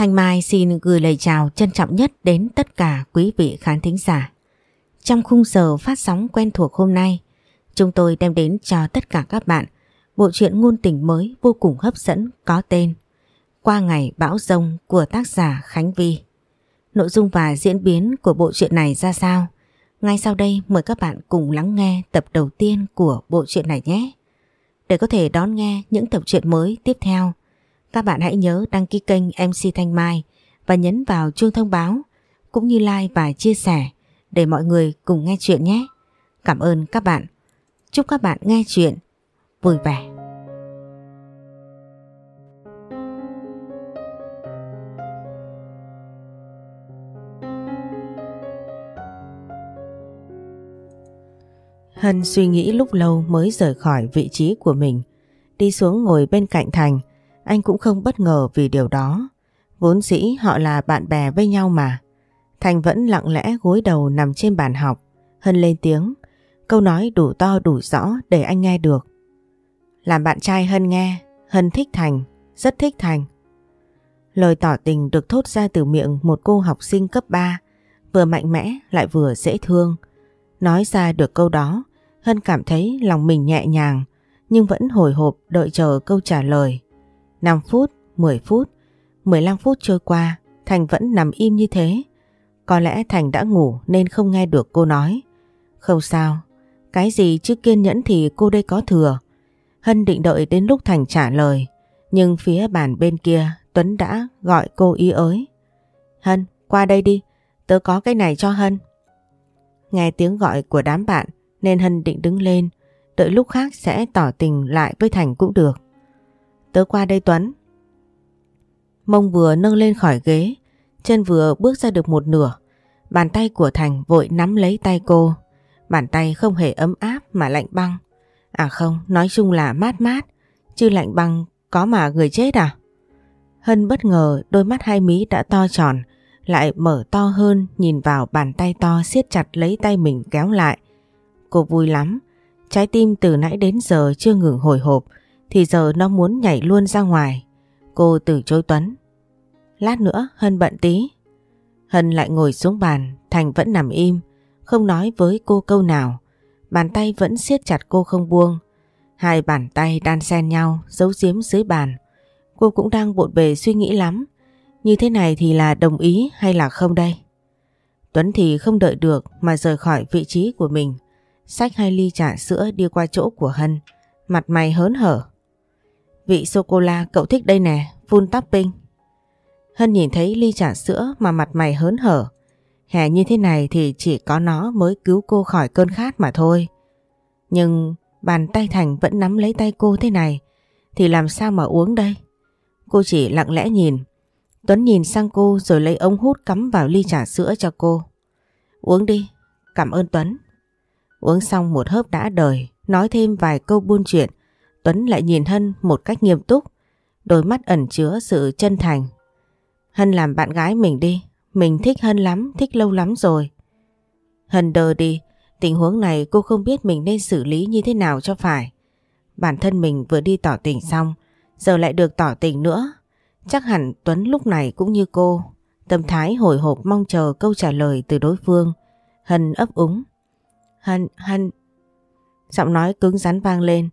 Thanh Mai xin gửi lời chào trân trọng nhất đến tất cả quý vị khán thính giả. Trong khung giờ phát sóng quen thuộc hôm nay, chúng tôi đem đến cho tất cả các bạn bộ truyện ngôn tình mới vô cùng hấp dẫn có tên Qua ngày bão rông của tác giả Khánh Vi. Nội dung và diễn biến của bộ truyện này ra sao? Ngay sau đây mời các bạn cùng lắng nghe tập đầu tiên của bộ truyện này nhé. Để có thể đón nghe những tập truyện mới tiếp theo, các bạn hãy nhớ đăng ký kênh MC Thanh Mai và nhấn vào chuông thông báo cũng như like và chia sẻ để mọi người cùng nghe chuyện nhé. Cảm ơn các bạn. Chúc các bạn nghe chuyện vui vẻ. Hân suy nghĩ lúc lâu mới rời khỏi vị trí của mình. Đi xuống ngồi bên cạnh Thành, anh cũng không bất ngờ vì điều đó. Vốn dĩ họ là bạn bè với nhau mà. Thành vẫn lặng lẽ gối đầu nằm trên bàn học. Hân lên tiếng, câu nói đủ to đủ rõ để anh nghe được. Làm bạn trai Hân nghe, Hân thích Thành, rất thích Thành. Lời tỏ tình được thốt ra từ miệng một cô học sinh cấp 3, vừa mạnh mẽ lại vừa dễ thương. Nói ra được câu đó, Hân cảm thấy lòng mình nhẹ nhàng, nhưng vẫn hồi hộp đợi chờ câu trả lời. 5 phút, 10 phút, 15 phút trôi qua, Thành vẫn nằm im như thế. Có lẽ Thành đã ngủ nên không nghe được cô nói. Không sao, cái gì chứ kiên nhẫn thì cô đây có thừa. Hân định đợi đến lúc Thành trả lời, nhưng phía bàn bên kia Tuấn đã gọi cô ý ới. Hân, qua đây đi, tớ có cái này cho Hân. Nghe tiếng gọi của đám bạn nên Hân định đứng lên, đợi lúc khác sẽ tỏ tình lại với Thành cũng được. Tớ qua đây Tuấn. Mông vừa nâng lên khỏi ghế, chân vừa bước ra được một nửa. Bàn tay của Thành vội nắm lấy tay cô. Bàn tay không hề ấm áp mà lạnh băng. À không, nói chung là mát mát, chứ lạnh băng có mà người chết à? Hân bất ngờ đôi mắt hai mí đã to tròn, lại mở to hơn nhìn vào bàn tay to siết chặt lấy tay mình kéo lại. Cô vui lắm, trái tim từ nãy đến giờ chưa ngừng hồi hộp, thì giờ nó muốn nhảy luôn ra ngoài. Cô từ chối Tuấn. Lát nữa Hân bận tí. Hân lại ngồi xuống bàn, Thành vẫn nằm im, không nói với cô câu nào. Bàn tay vẫn siết chặt cô không buông. Hai bàn tay đan xen nhau, giấu giếm dưới bàn. Cô cũng đang bộn bề suy nghĩ lắm. Như thế này thì là đồng ý hay là không đây? Tuấn thì không đợi được mà rời khỏi vị trí của mình. Xách hai ly trà sữa đi qua chỗ của Hân. Mặt mày hớn hở. Vị sô-cô-la cậu thích đây nè, full topping. Hân nhìn thấy ly trà sữa mà mặt mày hớn hở. Hè như thế này thì chỉ có nó mới cứu cô khỏi cơn khát mà thôi. Nhưng bàn tay Thành vẫn nắm lấy tay cô thế này thì làm sao mà uống đây? Cô chỉ lặng lẽ nhìn. Tuấn nhìn sang cô rồi lấy ống hút cắm vào ly trà sữa cho cô. Uống đi, cảm ơn Tuấn. Uống xong một hớp đã đời, nói thêm vài câu buôn chuyện Tuấn lại nhìn Hân một cách nghiêm túc, đôi mắt ẩn chứa sự chân thành. Hân làm bạn gái mình đi, mình thích Hân lắm, thích lâu lắm rồi. Hân đờ đi, tình huống này cô không biết mình nên xử lý như thế nào cho phải. Bản thân mình vừa đi tỏ tình xong, giờ lại được tỏ tình nữa. Chắc hẳn Tuấn lúc này cũng như cô, tâm thái hồi hộp mong chờ câu trả lời từ đối phương. Hân ấp úng. Hân, Hân... Giọng nói cứng rắn vang lên.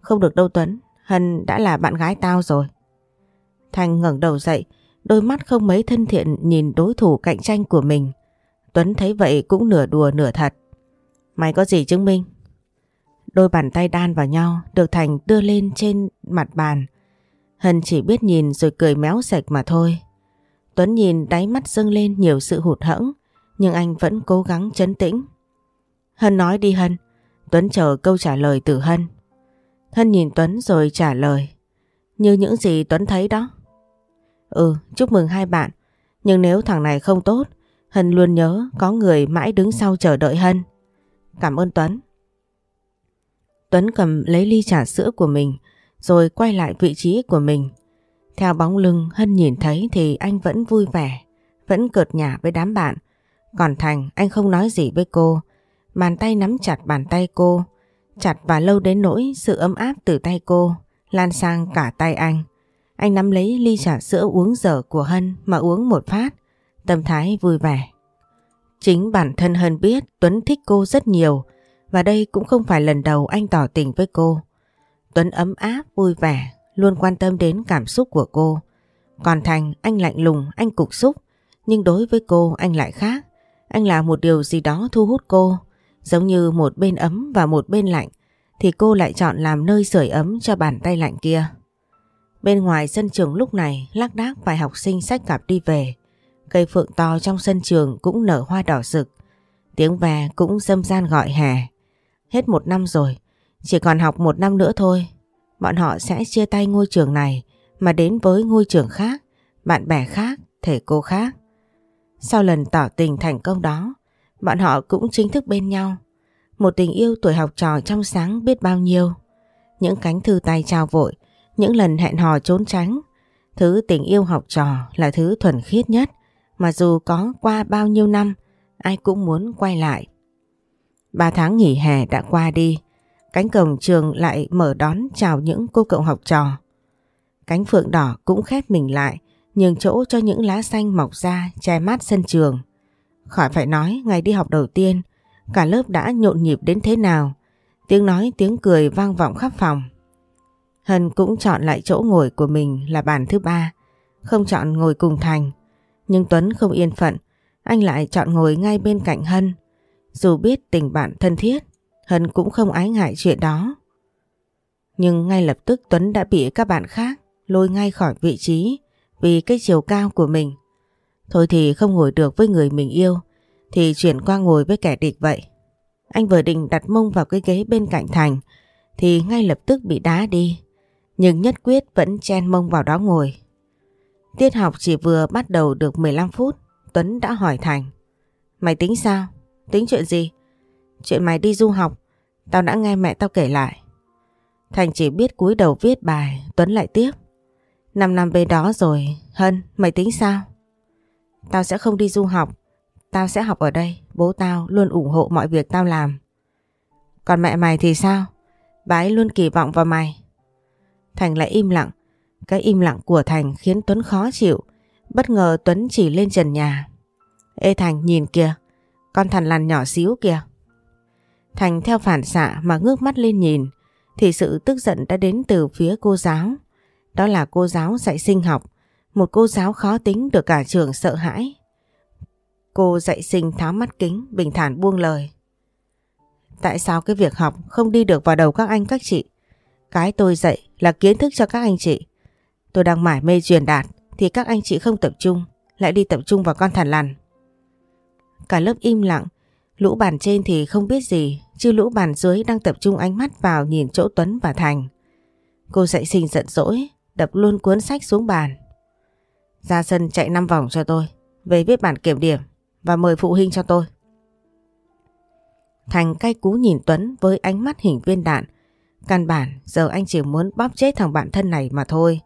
Không được đâu Tuấn, Hân đã là bạn gái tao rồi. Thành ngẩng đầu dậy, đôi mắt không mấy thân thiện nhìn đối thủ cạnh tranh của mình. Tuấn thấy vậy cũng nửa đùa nửa thật. Mày có gì chứng minh? Đôi bàn tay đan vào nhau được Thành đưa lên trên mặt bàn. Hân chỉ biết nhìn rồi cười méo sạch mà thôi. Tuấn nhìn đáy mắt dâng lên nhiều sự hụt hẫng nhưng anh vẫn cố gắng chấn tĩnh. Hân nói đi Hân. Tuấn chờ câu trả lời từ Hân. Hân nhìn Tuấn rồi trả lời. Như những gì Tuấn thấy đó. Ừ, chúc mừng hai bạn. Nhưng nếu thằng này không tốt, Hân luôn nhớ có người mãi đứng sau chờ đợi Hân. Cảm ơn Tuấn. Tuấn cầm lấy ly trà sữa của mình rồi quay lại vị trí của mình. Theo bóng lưng Hân nhìn thấy thì anh vẫn vui vẻ, vẫn cợt nhả với đám bạn. Còn Thành anh không nói gì với cô, bàn tay nắm chặt bàn tay cô, chặt và lâu đến nỗi sự ấm áp từ tay cô lan sang cả tay anh. Anh nắm lấy ly trà sữa uống dở của Hân mà uống một phát, tâm thái vui vẻ. Chính bản thân Hân biết Tuấn thích cô rất nhiều và đây cũng không phải lần đầu anh tỏ tình với cô. Tuấn ấm áp, vui vẻ, luôn quan tâm đến cảm xúc của cô. Còn Thành, anh lạnh lùng, anh cục xúc, nhưng đối với cô anh lại khác. Anh là một điều gì đó thu hút cô, giống như một bên ấm và một bên lạnh, thì cô lại chọn làm nơi sưởi ấm cho bàn tay lạnh kia. Bên ngoài sân trường lúc này lác đác vài học sinh sách cặp đi về. Cây phượng to trong sân trường cũng nở hoa đỏ rực. Tiếng ve cũng dâm gian gọi hè. Hết một năm rồi, chỉ còn học một năm nữa thôi. Bọn họ sẽ chia tay ngôi trường này mà đến với ngôi trường khác, bạn bè khác, thầy cô khác. Sau lần tỏ tình thành công đó, bọn họ cũng chính thức bên nhau. Một tình yêu tuổi học trò trong sáng biết bao nhiêu. Những cánh thư tay trao vội, những lần hẹn hò trốn tránh. Thứ tình yêu học trò là thứ thuần khiết nhất mà dù có qua bao nhiêu năm, ai cũng muốn quay lại. Ba tháng nghỉ hè đã qua đi, cánh cổng trường lại mở đón chào những cô cậu học trò. Cánh phượng đỏ cũng khép mình lại, nhường chỗ cho những lá xanh mọc ra che mát sân trường. Khỏi phải nói ngày đi học đầu tiên, cả lớp đã nhộn nhịp đến thế nào. Tiếng nói tiếng cười vang vọng khắp phòng. Hân cũng chọn lại chỗ ngồi của mình là bàn thứ ba, không chọn ngồi cùng Thành. Nhưng Tuấn không yên phận, anh lại chọn ngồi ngay bên cạnh Hân. Dù biết tình bạn thân thiết, Hân cũng không ái ngại chuyện đó. Nhưng ngay lập tức Tuấn đã bị các bạn khác lôi ngay khỏi vị trí vì cái chiều cao của mình. Thôi thì không ngồi được với người mình yêu, thì chuyển qua ngồi với kẻ địch vậy. Anh vừa định đặt mông vào cái ghế bên cạnh Thành, thì ngay lập tức bị đá đi. Nhưng nhất quyết vẫn chen mông vào đó ngồi. Tiết học chỉ vừa bắt đầu được 15 phút, Tuấn đã hỏi Thành, Mày tính sao? Tính chuyện gì? Chuyện mày đi du học, Tao đã nghe mẹ tao kể lại Thành chỉ biết cúi đầu viết bài, Tuấn lại tiếp, Năm năm bên đó rồi, Hân, mày tính sao? Tao sẽ không đi du học Tao sẽ học ở đây Bố tao luôn ủng hộ mọi việc tao làm Còn mẹ mày thì sao? Bà ấy luôn kỳ vọng vào mày Thành lại im lặng cái im lặng của Thành khiến Tuấn khó chịu. Bất ngờ Tuấn chỉ lên trần nhà. Ê Thành nhìn kìa, con thằn lằn nhỏ xíu kìa. Thành theo phản xạ mà ngước mắt lên nhìn thì sự tức giận đã đến từ phía cô giáo. Đó là cô giáo dạy sinh học, một cô giáo khó tính được cả trường sợ hãi. Cô dạy sinh tháo mắt kính, bình thản buông lời. Tại sao cái việc học không đi được vào đầu các anh các chị? Cái tôi dạy là kiến thức cho các anh chị. Tôi đang mải mê truyền đạt thì các anh chị không tập trung, lại đi tập trung vào con thằn lằn. Cả lớp im lặng, lũ bàn trên thì không biết gì, chứ lũ bàn dưới đang tập trung ánh mắt vào nhìn chỗ Tuấn và Thành. Cô dạy sinh giận dỗi, đập luôn cuốn sách xuống bàn. Ra sân chạy 5 vòng cho tôi, về viết bản kiểm điểm và mời phụ huynh cho tôi. Thành cay cú nhìn Tuấn với ánh mắt hình viên đạn. Căn bản giờ anh chỉ muốn bóp chết thằng bạn thân này mà thôi.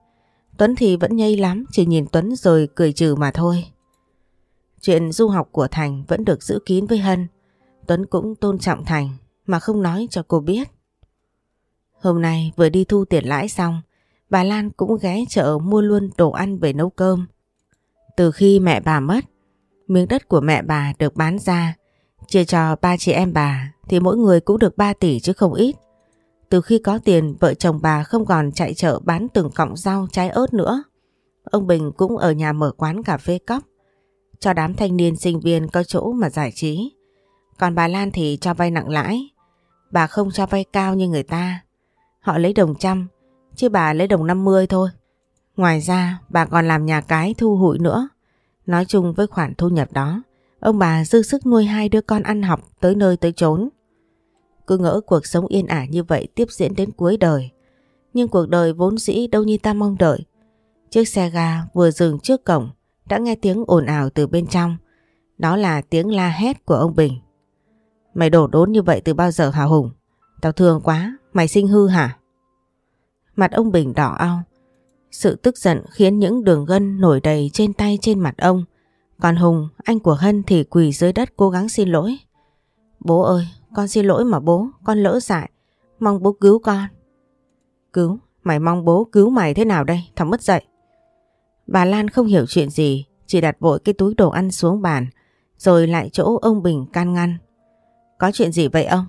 Tuấn thì vẫn nhây lắm, chỉ nhìn Tuấn rồi cười trừ mà thôi. Chuyện du học của Thành vẫn được giữ kín với Hân. Tuấn cũng tôn trọng Thành mà không nói cho cô biết. Hôm nay vừa đi thu tiền lãi xong, bà Lan cũng ghé chợ mua luôn đồ ăn về nấu cơm. Từ khi mẹ bà mất, miếng đất của mẹ bà được bán ra, chia cho ba chị em bà thì mỗi người cũng được 3 tỷ chứ không ít. Từ khi có tiền vợ chồng bà không còn chạy chợ bán từng cọng rau trái ớt nữa. Ông Bình cũng ở nhà mở quán cà phê cóc cho đám thanh niên sinh viên có chỗ mà giải trí. Còn bà Lan thì cho vay nặng lãi. Bà không cho vay cao như người ta. Họ lấy đồng trăm chứ bà lấy đồng 50 thôi. Ngoài ra bà còn làm nhà cái thu hụi nữa. Nói chung với khoản thu nhập đó, ông bà dư sức nuôi hai đứa con ăn học tới nơi tới chốn. Cứ ngỡ cuộc sống yên ả như vậy tiếp diễn đến cuối đời. Nhưng cuộc đời vốn dĩ đâu như ta mong đợi. Chiếc xe ga vừa dừng trước cổng đã nghe tiếng ồn ào từ bên trong. Đó là tiếng la hét của ông Bình. Mày đổ đốn như vậy từ bao giờ hả Hùng? Tao thương quá, mày sinh hư hả? Mặt ông Bình đỏ ao. Sự tức giận khiến những đường gân nổi đầy trên tay trên mặt ông. Còn Hùng, anh của Hân thì quỳ dưới đất cố gắng xin lỗi. Bố ơi, con xin lỗi mà bố, con lỡ dại. Mong bố cứu con. Cứu? Mày mong bố cứu mày thế nào đây? Thằng mất dậy. Bà Lan không hiểu chuyện gì, chỉ đặt vội cái túi đồ ăn xuống bàn, rồi lại chỗ ông Bình can ngăn. Có chuyện gì vậy ông?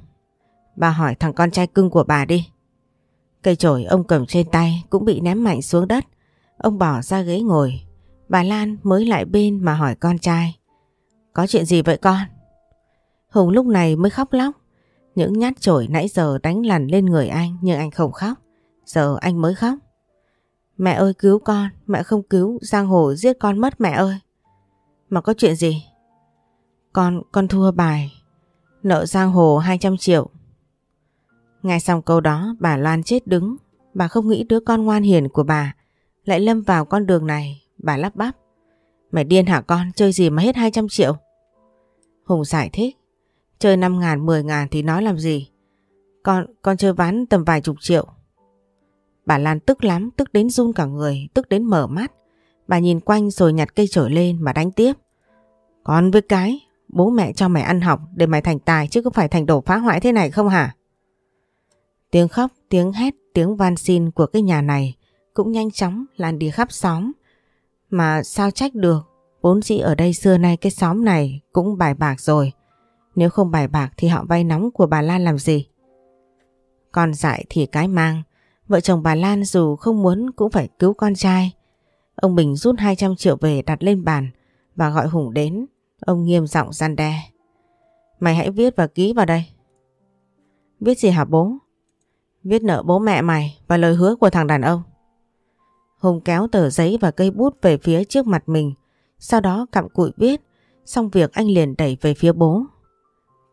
Bà hỏi thằng con trai cưng của bà đi. Cây chổi ông cầm trên tay cũng bị ném mạnh xuống đất. Ông bỏ ra ghế ngồi. Bà Lan mới lại bên mà hỏi con trai. Có chuyện gì vậy con? Hùng lúc này mới khóc lóc. Những nhát chổi nãy giờ đánh lằn lên người anh nhưng anh không khóc. Giờ anh mới khóc. Mẹ ơi cứu con, mẹ không cứu, Giang Hồ giết con mất mẹ ơi. Mà có chuyện gì? Con, con thua bài. Nợ Giang Hồ 200 triệu. Nghe xong câu đó bà Loan chết đứng. Bà không nghĩ đứa con ngoan hiền của bà lại lâm vào con đường này. Bà lắp bắp. Mày điên hả con? Chơi gì mà hết 200 triệu? Hùng giải thích. Chơi 5 ngàn, 10 ngàn thì nói làm gì? Con, con chơi ván tầm vài chục triệu. Bà Lan tức lắm, tức đến run cả người, tức đến mở mắt. Bà nhìn quanh rồi nhặt cây trở lên mà đánh tiếp. Con với cái, bố mẹ cho mày ăn học để mày thành tài chứ không phải thành đổ phá hoại thế này không hả? Tiếng khóc, tiếng hét, tiếng van xin của cái nhà này cũng nhanh chóng lan đi khắp xóm. Mà sao trách được, vốn dĩ ở đây xưa nay cái xóm này cũng bài bạc rồi. Nếu không bài bạc thì họ vay nóng của bà Lan làm gì? Con dại thì cái mang, vợ chồng bà Lan dù không muốn cũng phải cứu con trai. Ông Bình rút 200 triệu về đặt lên bàn và gọi Hùng đến. Ông nghiêm giọng gian đe. Mày hãy viết và ký vào đây. Viết gì hả bố? Viết nợ bố mẹ mày và lời hứa của thằng đàn ông. Hùng kéo tờ giấy và cây bút về phía trước mặt mình. Sau đó cặm cụi viết. Xong việc anh liền đẩy về phía bố.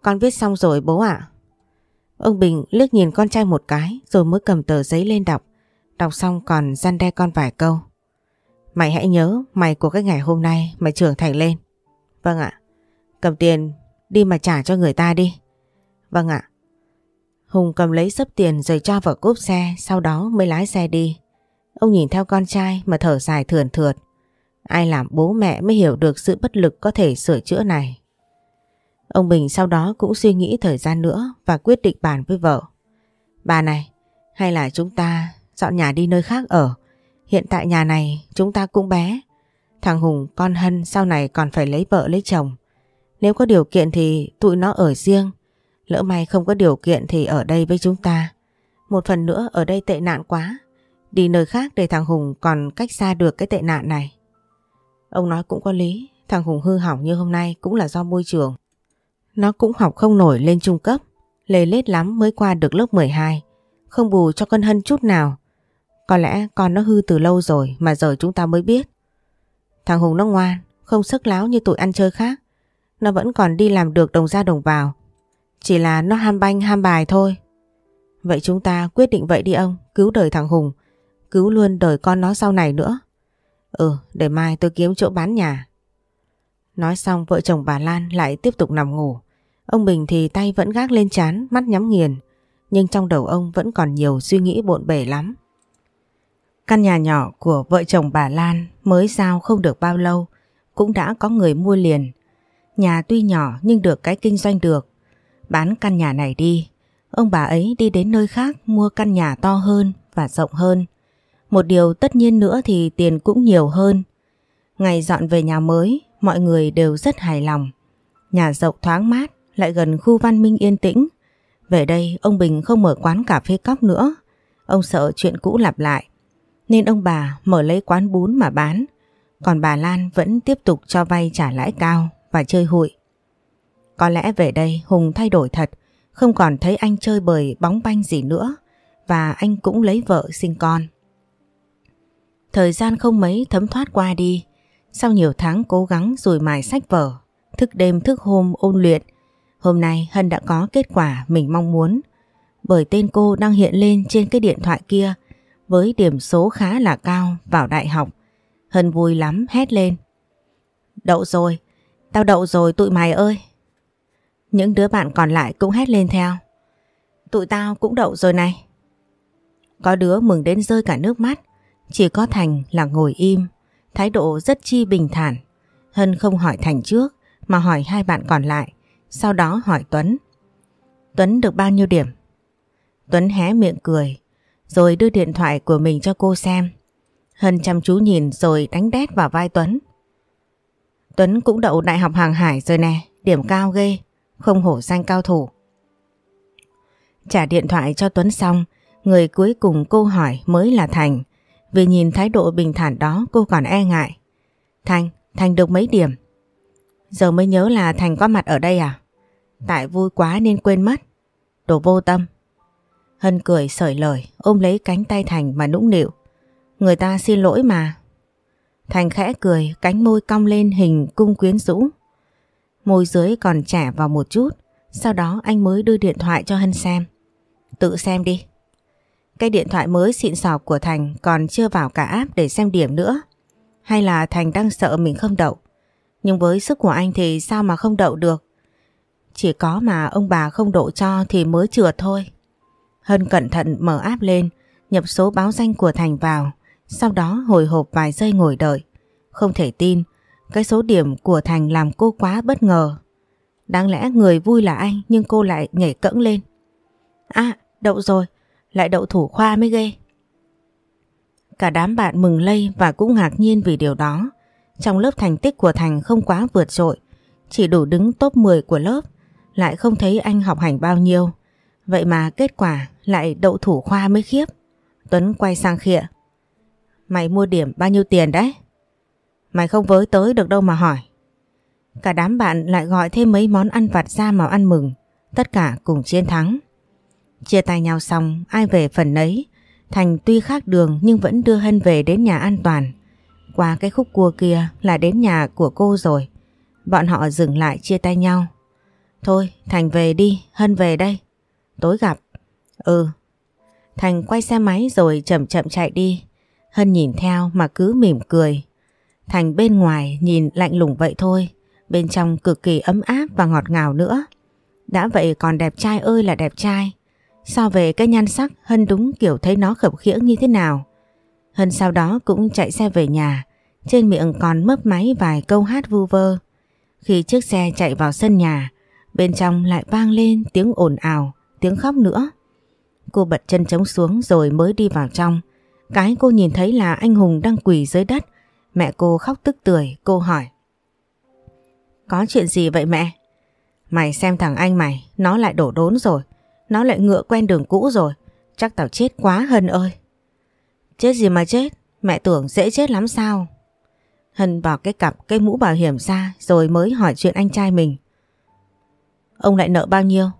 Con viết xong rồi bố ạ. Ông Bình liếc nhìn con trai một cái rồi mới cầm tờ giấy lên đọc. Đọc xong còn gian đe con vài câu. Mày hãy nhớ mày của cái ngày hôm nay mày trưởng thành lên. Vâng ạ. Cầm tiền đi mà trả cho người ta đi. Vâng ạ. Hùng cầm lấy sấp tiền rồi cho vào cốp xe sau đó mới lái xe đi. Ông nhìn theo con trai mà thở dài thườn thượt. Ai làm bố mẹ mới hiểu được sự bất lực có thể sửa chữa này. Ông Bình sau đó cũng suy nghĩ thời gian nữa và quyết định bàn với vợ. Bà này, hay là chúng ta dọn nhà đi nơi khác ở. Hiện tại nhà này chúng ta cũng bé. Thằng Hùng con Hân sau này còn phải lấy vợ lấy chồng. Nếu có điều kiện thì tụi nó ở riêng. Lỡ may không có điều kiện thì ở đây với chúng ta. Một phần nữa ở đây tệ nạn quá. Đi nơi khác để thằng Hùng còn cách xa được cái tệ nạn này. Ông nói cũng có lý. Thằng Hùng hư hỏng như hôm nay cũng là do môi trường. Nó cũng học không nổi lên trung cấp. lề lết lắm mới qua được lớp 12. Không bù cho con Hân chút nào. Có lẽ con nó hư từ lâu rồi mà giờ chúng ta mới biết. Thằng Hùng nó ngoan, không sức láo như tụi ăn chơi khác. Nó vẫn còn đi làm được đồng ra đồng vào. Chỉ là nó ham banh ham bài thôi. Vậy chúng ta quyết định vậy đi ông, cứu đời thằng Hùng, cứu luôn đời con nó sau này nữa. Ừ, để mai tôi kiếm chỗ bán nhà. Nói xong vợ chồng bà Lan lại tiếp tục nằm ngủ. Ông Bình thì tay vẫn gác lên chán, mắt nhắm nghiền. Nhưng trong đầu ông vẫn còn nhiều suy nghĩ bộn bể lắm. Căn nhà nhỏ của vợ chồng bà Lan mới giao không được bao lâu cũng đã có người mua liền. Nhà tuy nhỏ nhưng được cái kinh doanh được. Bán căn nhà này đi, ông bà ấy đi đến nơi khác mua căn nhà to hơn và rộng hơn. Một điều tất nhiên nữa thì tiền cũng nhiều hơn. Ngày dọn về nhà mới, mọi người đều rất hài lòng. Nhà rộng thoáng mát, lại gần khu văn minh yên tĩnh. Về đây ông Bình không mở quán cà phê cóc nữa. Ông sợ chuyện cũ lặp lại nên ông bà mở lấy quán bún mà bán. Còn bà Lan vẫn tiếp tục cho vay trả lãi cao và chơi hụi. Có lẽ về đây Hùng thay đổi thật, không còn thấy anh chơi bời bóng banh gì nữa và anh cũng lấy vợ sinh con. Thời gian không mấy thấm thoát qua đi, sau nhiều tháng cố gắng rồi mài sách vở, thức đêm thức hôm ôn luyện, hôm nay Hân đã có kết quả mình mong muốn. Bởi tên cô đang hiện lên trên cái điện thoại kia với điểm số khá là cao vào đại học. Hân vui lắm hét lên. Đậu rồi, tao đậu rồi tụi mày ơi. Những đứa bạn còn lại cũng hét lên theo. Tụi tao cũng đậu rồi này. Có đứa mừng đến rơi cả nước mắt, chỉ có Thành là ngồi im, thái độ rất chi bình thản. Hân không hỏi Thành trước mà hỏi hai bạn còn lại, sau đó hỏi Tuấn. Tuấn được bao nhiêu điểm? Tuấn hé miệng cười, rồi đưa điện thoại của mình cho cô xem. Hân chăm chú nhìn rồi đánh đét vào vai Tuấn. Tuấn cũng đậu đại học hàng hải rồi nè, điểm cao ghê, không hổ danh cao thủ. Trả điện thoại cho Tuấn xong, người cuối cùng cô hỏi mới là Thành. Vì nhìn thái độ bình thản đó cô còn e ngại. Thành, Thành được mấy điểm? Giờ mới nhớ là Thành có mặt ở đây à? Tại vui quá nên quên mất. Đồ vô tâm. Hân cười sởi lời ôm lấy cánh tay Thành mà nũng nịu. Người ta xin lỗi mà. Thành khẽ cười cánh môi cong lên hình cung quyến rũ. Môi dưới còn trẻ vào một chút. Sau đó anh mới đưa điện thoại cho Hân xem. Tự xem đi. Cái điện thoại mới xịn sọc của Thành còn chưa vào cả app để xem điểm nữa. Hay là Thành đang sợ mình không đậu. Nhưng với sức của anh thì sao mà không đậu được. Chỉ có mà ông bà không độ cho thì mới trượt thôi. Hân cẩn thận mở app lên, nhập số báo danh của Thành vào, sau đó hồi hộp vài giây ngồi đợi. Không thể tin, cái số điểm của Thành làm cô quá bất ngờ. Đáng lẽ người vui là anh nhưng cô lại nhảy cẫng lên. À, đậu rồi, lại đậu thủ khoa mới ghê. Cả đám bạn mừng lây và cũng ngạc nhiên vì điều đó. Trong lớp thành tích của Thành không quá vượt trội, chỉ đủ đứng top 10 của lớp, lại không thấy anh học hành bao nhiêu. Vậy mà kết quả lại đậu thủ khoa mới khiếp. Tuấn quay sang khịa. Mày mua điểm bao nhiêu tiền đấy? Mày không với tới được đâu mà hỏi. Cả đám bạn lại gọi thêm mấy món ăn vặt ra mà ăn mừng. Tất cả cùng chiến thắng. Chia tay nhau xong, ai về phần nấy. Thành tuy khác đường nhưng vẫn đưa Hân về đến nhà an toàn. Qua cái khúc cua kia là đến nhà của cô rồi. Bọn họ dừng lại chia tay nhau. Thôi, Thành về đi, Hân về đây. Tối gặp. Ừ. Thành quay xe máy rồi chậm chậm chạy đi. Hân nhìn theo mà cứ mỉm cười. Thành bên ngoài nhìn lạnh lùng vậy thôi. Bên trong cực kỳ ấm áp và ngọt ngào nữa. Đã vậy còn đẹp trai ơi là đẹp trai. So về cái nhan sắc Hân đúng kiểu thấy nó khập khiễng như thế nào. Hân sau đó cũng chạy xe về nhà. Trên miệng còn mấp máy vài câu hát vu vơ. Khi chiếc xe chạy vào sân nhà, bên trong lại vang lên tiếng ồn ào, tiếng khóc nữa. Cô bật chân trống xuống rồi mới đi vào trong. Cái cô nhìn thấy là anh Hùng đang quỳ dưới đất. Mẹ cô khóc tức tưởi, cô hỏi. Có chuyện gì vậy mẹ? Mày xem thằng anh mày, nó lại đổ đốn rồi. Nó lại ngựa quen đường cũ rồi. Chắc tao chết quá Hân ơi. Chết gì mà chết, mẹ tưởng dễ chết lắm sao? Hân bỏ cái cặp cái mũ bảo hiểm ra rồi mới hỏi chuyện anh trai mình. Ông lại nợ bao nhiêu?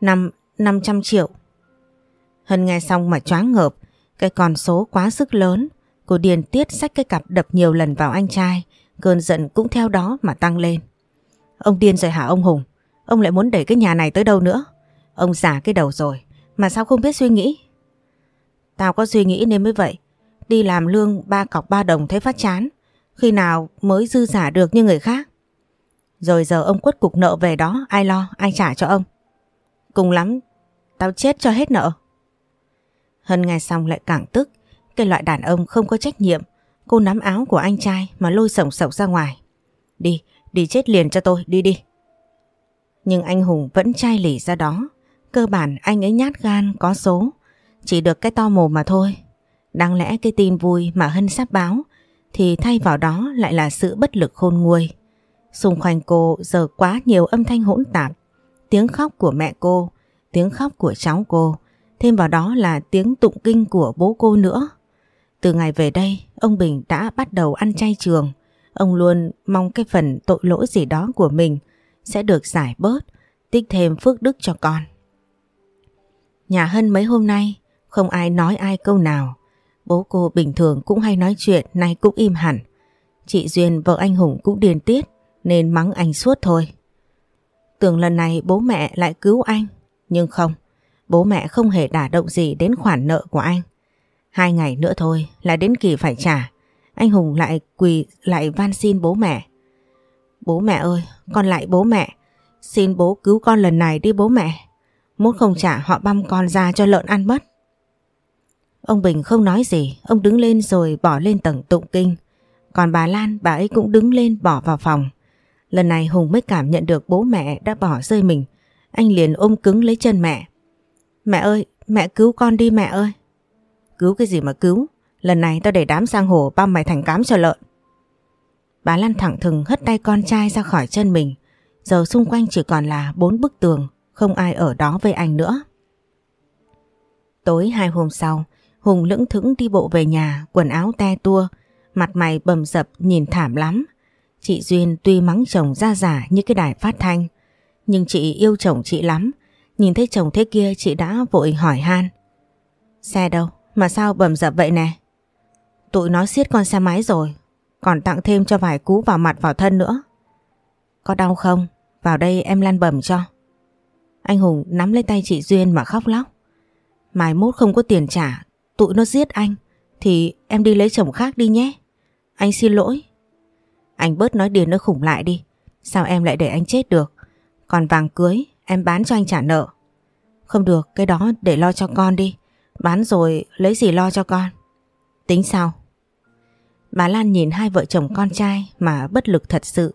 Năm, 500 triệu. Hân nghe xong mà choáng ngợp, cái con số quá sức lớn. Cô điền tiết xách cái cặp đập nhiều lần vào anh trai, cơn giận cũng theo đó mà tăng lên. Ông điên rồi hả ông Hùng? Ông lại muốn đẩy cái nhà này tới đâu nữa? Ông giả cái đầu rồi, mà sao không biết suy nghĩ? Tao có suy nghĩ nên mới vậy. Đi làm lương ba cọc ba đồng thấy phát chán. Khi nào mới dư giả được như người khác? Rồi giờ ông quất cục nợ về đó, ai lo, ai trả cho ông? Cùng lắm, tao chết cho hết nợ. Hân nghe xong lại càng tức. Cái loại đàn ông không có trách nhiệm. Cô nắm áo của anh trai mà lôi sổng sộc ra ngoài. Đi, đi chết liền cho tôi, đi đi. Nhưng anh Hùng vẫn chai lì ra đó. Cơ bản anh ấy nhát gan, có số. Chỉ được cái to mồm mà thôi. Đáng lẽ cái tin vui mà Hân sắp báo thì thay vào đó lại là sự bất lực khôn nguôi. Xung quanh cô giờ quá nhiều âm thanh hỗn tạp. Tiếng khóc của mẹ cô, tiếng khóc của cháu cô, thêm vào đó là tiếng tụng kinh của bố cô nữa. Từ ngày về đây, ông Bình đã bắt đầu ăn chay trường. Ông luôn mong cái phần tội lỗi gì đó của mình sẽ được giải bớt, tích thêm phước đức cho con. Nhà Hân mấy hôm nay không ai nói ai câu nào. Bố cô bình thường cũng hay nói chuyện nay cũng im hẳn. Chị Duyên vợ anh Hùng cũng điên tiết nên mắng anh suốt thôi. Tưởng lần này bố mẹ lại cứu anh. Nhưng không, bố mẹ không hề đả động gì đến khoản nợ của anh. Hai ngày nữa thôi là đến kỳ phải trả. Anh Hùng lại quỳ lại van xin bố mẹ. Bố mẹ ơi, con lại bố mẹ. Xin bố cứu con lần này đi bố mẹ. Mốt không trả họ băm con ra cho lợn ăn mất. Ông Bình không nói gì, ông đứng lên rồi bỏ lên tầng tụng kinh. Còn bà Lan, bà ấy cũng đứng lên bỏ vào phòng. Lần này Hùng mới cảm nhận được bố mẹ đã bỏ rơi mình. Anh liền ôm cứng lấy chân mẹ. Mẹ ơi, mẹ cứu con đi mẹ ơi. Cứu cái gì mà cứu? Lần này tao để đám sang hồ băm mày thành cám cho lợn. Bà Lan thẳng thừng hất tay con trai ra khỏi chân mình. Giờ xung quanh chỉ còn là bốn bức tường, không ai ở đó với anh nữa. Tối hai hôm sau, Hùng lững thững đi bộ về nhà, quần áo te tua, mặt mày bầm dập nhìn thảm lắm. Chị Duyên tuy mắng chồng ra giả như cái đài phát thanh, nhưng chị yêu chồng chị lắm. Nhìn thấy chồng thế kia chị đã vội hỏi han. Xe đâu? Mà sao bầm dập vậy nè? Tụi nó siết con xe máy rồi, còn tặng thêm cho vài cú vào mặt vào thân nữa. Có đau không? Vào đây em lăn bầm cho. Anh Hùng nắm lấy tay chị Duyên mà khóc lóc. Mai mốt không có tiền trả, tụi nó giết anh, thì em đi lấy chồng khác đi nhé. Anh xin lỗi. Anh bớt nói điền nó khủng lại đi. Sao em lại để anh chết được? Còn vàng cưới, em bán cho anh trả nợ. Không được, cái đó để lo cho con đi. Bán rồi lấy gì lo cho con? Tính sao? Bà Lan nhìn hai vợ chồng con trai mà bất lực thật sự.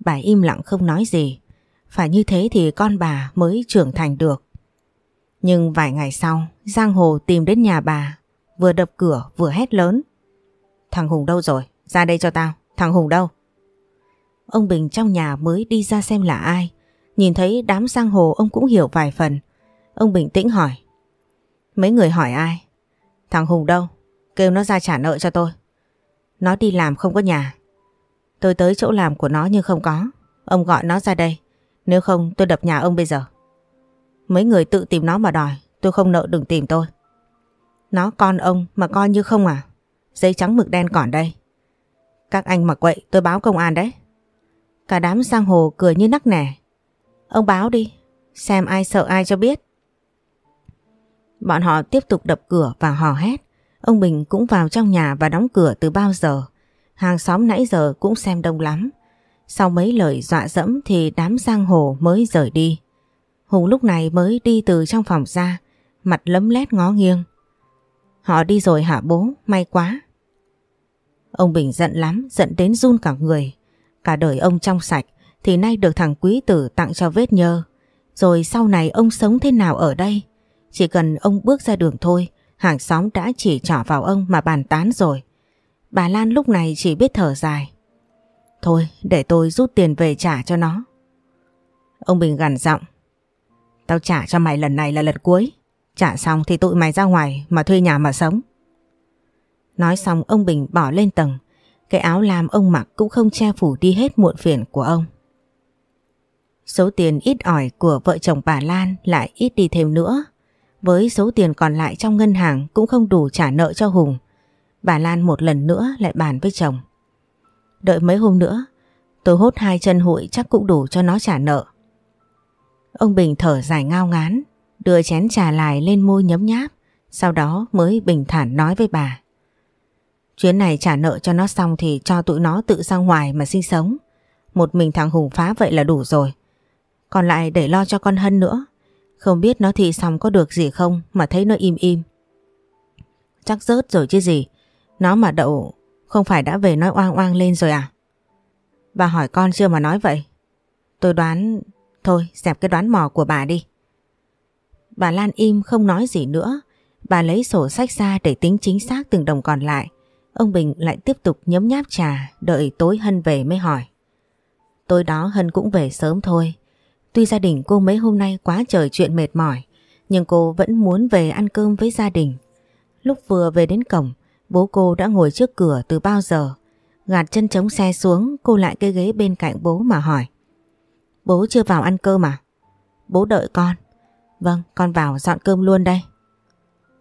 Bà im lặng không nói gì. Phải như thế thì con bà mới trưởng thành được. Nhưng vài ngày sau, Giang Hồ tìm đến nhà bà, vừa đập cửa vừa hét lớn. Thằng Hùng đâu rồi? Ra đây cho tao. Thằng Hùng đâu? Ông Bình trong nhà mới đi ra xem là ai. Nhìn thấy đám Giang Hồ ông cũng hiểu vài phần. Ông bình tĩnh hỏi. Mấy người hỏi ai? Thằng Hùng đâu? Kêu nó ra trả nợ cho tôi. Nó đi làm không có nhà. Tôi tới chỗ làm của nó nhưng không có. Ông gọi nó ra đây. Nếu không, tôi đập nhà ông bây giờ. Mấy người tự tìm nó mà đòi. Tôi không nợ đừng tìm tôi. Nó con ông mà coi như không à? Giấy trắng mực đen còn đây. Các anh mà quậy, tôi báo công an đấy. Cả đám sang hồ cười như nắc nẻ. Ông báo đi. Xem ai sợ ai cho biết. Bọn họ tiếp tục đập cửa và hò hét. Ông Bình cũng vào trong nhà và đóng cửa từ bao giờ. Hàng xóm nãy giờ cũng xem đông lắm. Sau mấy lời dọa dẫm thì đám giang hồ mới rời đi. Hùng lúc này mới đi từ trong phòng ra, mặt lấm lét ngó nghiêng. Họ đi rồi hả bố, may quá. Ông Bình giận lắm, giận đến run cả người. Cả đời ông trong sạch thì nay được thằng quý tử tặng cho vết nhơ. Rồi sau này ông sống thế nào ở đây? Chỉ cần ông bước ra đường thôi, hàng xóm đã chỉ trỏ vào ông mà bàn tán rồi. Bà Lan lúc này chỉ biết thở dài. Thôi, để tôi rút tiền về trả cho nó. Ông Bình gằn giọng. Tao trả cho mày lần này là lần cuối. Trả xong thì tụi mày ra ngoài mà thuê nhà mà sống. Nói xong ông Bình bỏ lên tầng. Cái áo lam ông mặc cũng không che phủ đi hết muộn phiền của ông. Số tiền ít ỏi của vợ chồng bà Lan lại ít đi thêm nữa. Với số tiền còn lại trong ngân hàng cũng không đủ trả nợ cho Hùng. Bà Lan một lần nữa lại bàn với chồng. Đợi mấy hôm nữa, tôi hốt hai chân hụi chắc cũng đủ cho nó trả nợ. Ông Bình thở dài ngao ngán, đưa chén trà lại lên môi nhấm nháp, sau đó mới bình thản nói với bà. Chuyến này trả nợ cho nó xong thì cho tụi nó tự ra ngoài mà sinh sống. Một mình thằng Hùng phá vậy là đủ rồi. Còn lại để lo cho con Hân nữa. Không biết nó thị xong có được gì không mà thấy nó im im. Chắc rớt rồi chứ gì. Nó mà đậu, không phải đã về nói oang oang lên rồi à? Bà hỏi con chưa mà nói vậy? Tôi đoán... Thôi dẹp cái đoán mò của bà đi. Bà Lan im không nói gì nữa. Bà lấy sổ sách ra để tính chính xác từng đồng còn lại. Ông Bình lại tiếp tục nhấm nháp trà, đợi tối Hân về mới hỏi. Tối đó Hân cũng về sớm thôi. Tuy gia đình cô mấy hôm nay quá trời chuyện mệt mỏi, nhưng cô vẫn muốn về ăn cơm với gia đình. Lúc vừa về đến cổng, bố cô đã ngồi trước cửa từ bao giờ. Gạt chân chống xe xuống, cô lại cái ghế bên cạnh bố mà hỏi. Bố chưa vào ăn cơm à? Bố đợi con. Vâng, con vào dọn cơm luôn đây.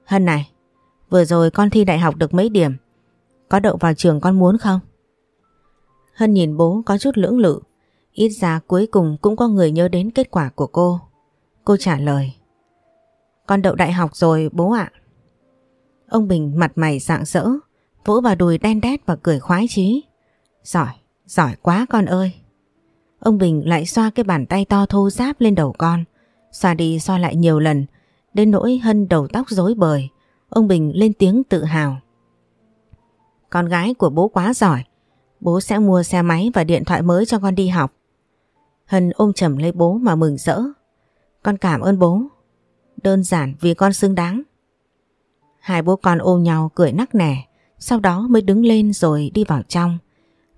Hân này, vừa rồi con thi đại học được mấy điểm. Có đậu vào trường con muốn không? Hân nhìn bố có chút lưỡng lự. Ít ra cuối cùng cũng có người nhớ đến kết quả của cô. Cô trả lời. Con đậu đại học rồi bố ạ. Ông Bình mặt mày rạng rỡ, vỗ vào đùi đen đét và cười khoái chí. Giỏi, giỏi quá con ơi. Ông Bình lại xoa cái bàn tay to thô giáp lên đầu con. Xoa đi xoa lại nhiều lần, đến nỗi hân đầu tóc rối bời. Ông Bình lên tiếng tự hào. Con gái của bố quá giỏi. Bố sẽ mua xe máy và điện thoại mới cho con đi học. Hân ôm chầm lấy bố mà mừng rỡ. Con cảm ơn bố. Đơn giản vì con xứng đáng. Hai bố con ôm nhau cười nắc nẻ. Sau đó mới đứng lên rồi đi vào trong.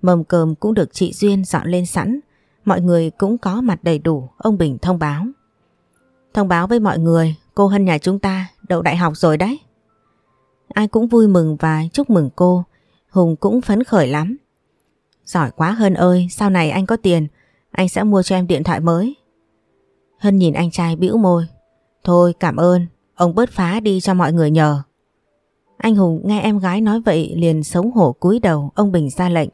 Mầm cơm cũng được chị Duyên dọn lên sẵn. Mọi người cũng có mặt đầy đủ, ông Bình thông báo. Thông báo với mọi người, cô Hân nhà chúng ta đậu đại học rồi đấy. Ai cũng vui mừng và chúc mừng cô, Hùng cũng phấn khởi lắm. Giỏi quá Hân ơi, sau này anh có tiền, anh sẽ mua cho em điện thoại mới. Hân nhìn anh trai bĩu môi. Thôi cảm ơn, ông bớt phá đi cho mọi người nhờ. Anh Hùng nghe em gái nói vậy liền sống hổ cúi đầu, ông Bình ra lệnh.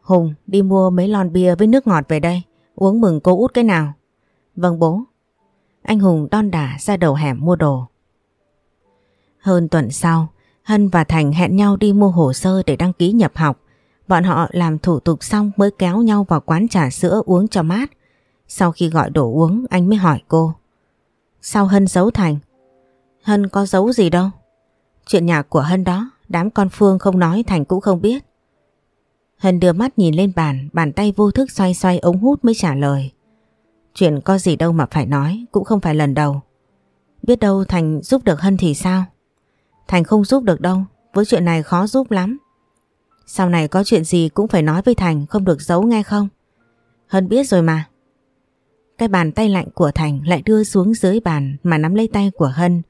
Hùng đi mua mấy lon bia với nước ngọt về đây, uống mừng cô út cái nào. Vâng bố. Anh Hùng đon đả ra đầu hẻm mua đồ. Hơn tuần sau, Hân và Thành hẹn nhau đi mua hồ sơ để đăng ký nhập học. Bọn họ làm thủ tục xong mới kéo nhau vào quán trà sữa uống cho mát. Sau khi gọi đồ uống anh mới hỏi cô. Sao Hân giấu Thành? Hân có giấu gì đâu. Chuyện nhà của Hân đó, đám con Phương không nói Thành cũng không biết. Hân đưa mắt nhìn lên bàn, bàn tay vô thức xoay xoay ống hút mới trả lời. Chuyện có gì đâu mà phải nói, cũng không phải lần đầu. Biết đâu Thành giúp được Hân thì sao? Thành không giúp được đâu, với chuyện này khó giúp lắm. Sau này có chuyện gì cũng phải nói với Thành, không được giấu nghe không? Hân biết rồi mà. Cái bàn tay lạnh của Thành lại đưa xuống dưới bàn mà nắm lấy tay của Hân.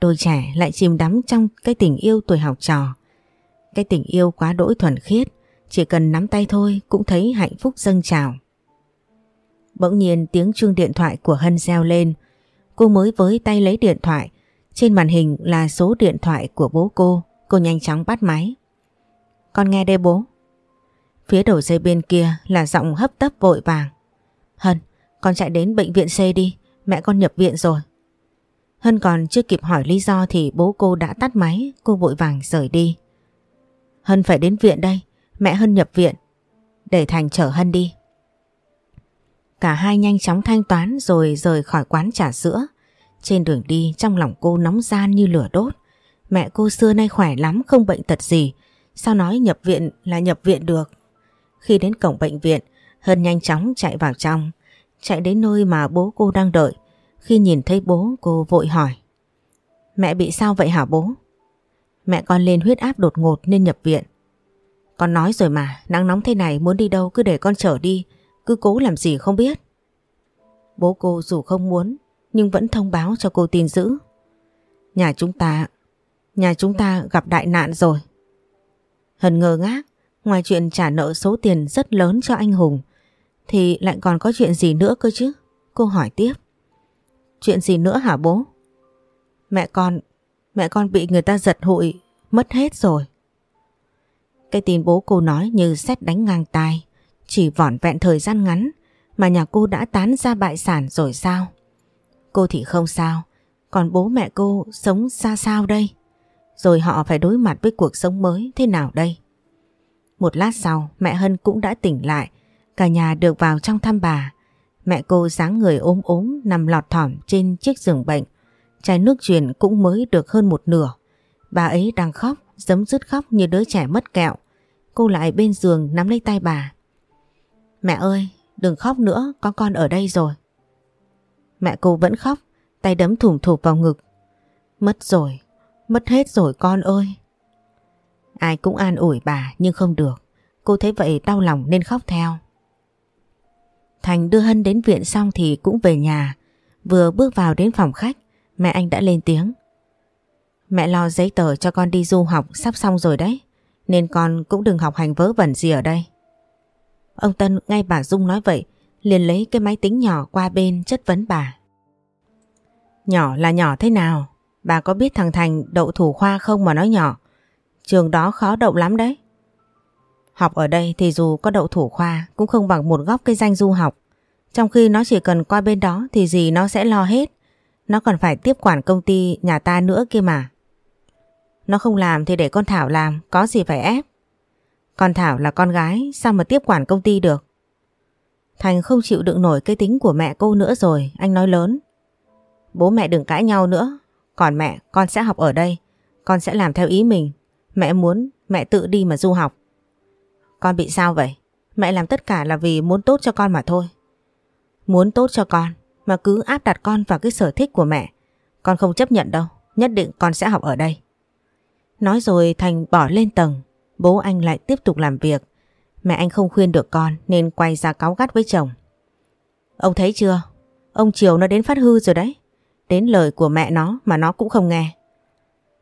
Đôi trẻ lại chìm đắm trong cái tình yêu tuổi học trò. Cái tình yêu quá đỗi thuần khiết, chỉ cần nắm tay thôi cũng thấy hạnh phúc dâng trào. Bỗng nhiên tiếng chuông điện thoại của Hân reo lên. Cô mới với tay lấy điện thoại. Trên màn hình là số điện thoại của bố cô. Cô nhanh chóng bắt máy. Con nghe đây bố. Phía đầu dây bên kia là giọng hấp tấp vội vàng. Hân, con chạy đến bệnh viện C đi. Mẹ con nhập viện rồi. Hân còn chưa kịp hỏi lý do thì bố cô đã tắt máy. Cô vội vàng rời đi. Hân phải đến viện đây. Mẹ Hân nhập viện. Để Thành chở Hân đi. Cả hai nhanh chóng thanh toán rồi rời khỏi quán trà sữa. Trên đường đi trong lòng cô nóng gian như lửa đốt. Mẹ cô xưa nay khỏe lắm không bệnh tật gì. Sao nói nhập viện là nhập viện được. Khi đến cổng bệnh viện, Hân nhanh chóng chạy vào trong. Chạy đến nơi mà bố cô đang đợi. Khi nhìn thấy bố cô vội hỏi. Mẹ bị sao vậy hả bố? Mẹ con lên huyết áp đột ngột nên nhập viện. Con nói rồi mà, nắng nóng thế này muốn đi đâu cứ để con chở đi, cứ cố làm gì không biết. Bố cô dù không muốn, nhưng vẫn thông báo cho cô tin giữ. Nhà chúng ta, nhà chúng ta gặp đại nạn rồi. Hân ngơ ngác, ngoài chuyện trả nợ số tiền rất lớn cho anh Hùng, thì lại còn có chuyện gì nữa cơ chứ? Cô hỏi tiếp. Chuyện gì nữa hả bố? Mẹ con, mẹ con bị người ta giật hụi, mất hết rồi. Cái tin bố cô nói như xét đánh ngang tai. Chỉ vỏn vẹn thời gian ngắn mà nhà cô đã tán ra bại sản rồi sao? Cô thì không sao, còn bố mẹ cô sống xa sao đây? Rồi họ phải đối mặt với cuộc sống mới thế nào đây? Một lát sau mẹ Hân cũng đã tỉnh lại, cả nhà được vào trong thăm bà. Mẹ cô dáng người ốm ốm nằm lọt thỏm trên chiếc giường bệnh, chai nước truyền cũng mới được hơn một nửa. Bà ấy đang khóc, giấm dứt khóc như đứa trẻ mất kẹo. Cô lại bên giường nắm lấy tay bà. Mẹ ơi, đừng khóc nữa, có con ở đây rồi. Mẹ cô vẫn khóc, tay đấm thủng thụp vào ngực. Mất rồi, mất hết rồi con ơi. Ai cũng an ủi bà nhưng không được. Cô thấy vậy đau lòng nên khóc theo. Thành đưa Hân đến viện xong thì cũng về nhà. Vừa bước vào đến phòng khách, mẹ anh đã lên tiếng. Mẹ lo giấy tờ cho con đi du học sắp xong rồi đấy. Nên con cũng đừng học hành vớ vẩn gì ở đây. Ông Tân ngay bà Dung nói vậy liền lấy cái máy tính nhỏ qua bên chất vấn bà. Nhỏ là nhỏ thế nào? Bà có biết thằng Thành đậu thủ khoa không mà nói nhỏ? Trường đó khó đậu lắm đấy. Học ở đây thì dù có đậu thủ khoa cũng không bằng một góc cái danh du học. Trong khi nó chỉ cần qua bên đó thì gì nó sẽ lo hết. Nó còn phải tiếp quản công ty nhà ta nữa kia mà. Nó không làm thì để con Thảo làm, có gì phải ép. Con Thảo là con gái, sao mà tiếp quản công ty được? Thành không chịu đựng nổi cái tính của mẹ cô nữa rồi, anh nói lớn. Bố mẹ đừng cãi nhau nữa, còn mẹ, con sẽ học ở đây, con sẽ làm theo ý mình. Mẹ muốn, mẹ tự đi mà du học. Con bị sao vậy? Mẹ làm tất cả là vì muốn tốt cho con mà thôi. Muốn tốt cho con, mà cứ áp đặt con vào cái sở thích của mẹ. Con không chấp nhận đâu, nhất định con sẽ học ở đây. Nói rồi Thành bỏ lên tầng, bố anh lại tiếp tục làm việc. Mẹ anh không khuyên được con nên quay ra cáu gắt với chồng. Ông thấy chưa? Ông Triều nó đến phát hư rồi đấy. Đến lời của mẹ nó mà nó cũng không nghe.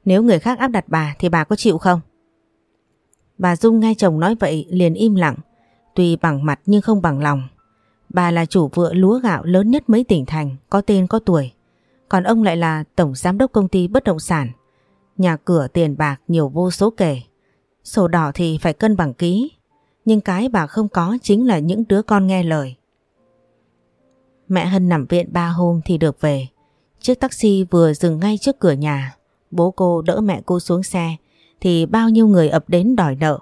Nếu người khác áp đặt bà thì bà có chịu không? Bà Dung nghe chồng nói vậy liền im lặng. Tuy bằng mặt nhưng không bằng lòng. Bà là chủ vựa lúa gạo lớn nhất mấy tỉnh thành, có tên có tuổi. Còn ông lại là tổng giám đốc công ty bất động sản. Nhà cửa tiền bạc nhiều vô số kể. Sổ đỏ thì phải cân bằng ký. Nhưng cái bà không có chính là những đứa con nghe lời. Mẹ Hân nằm viện ba hôm thì được về. Chiếc taxi vừa dừng ngay trước cửa nhà. Bố cô đỡ mẹ cô xuống xe, thì bao nhiêu người ập đến đòi nợ.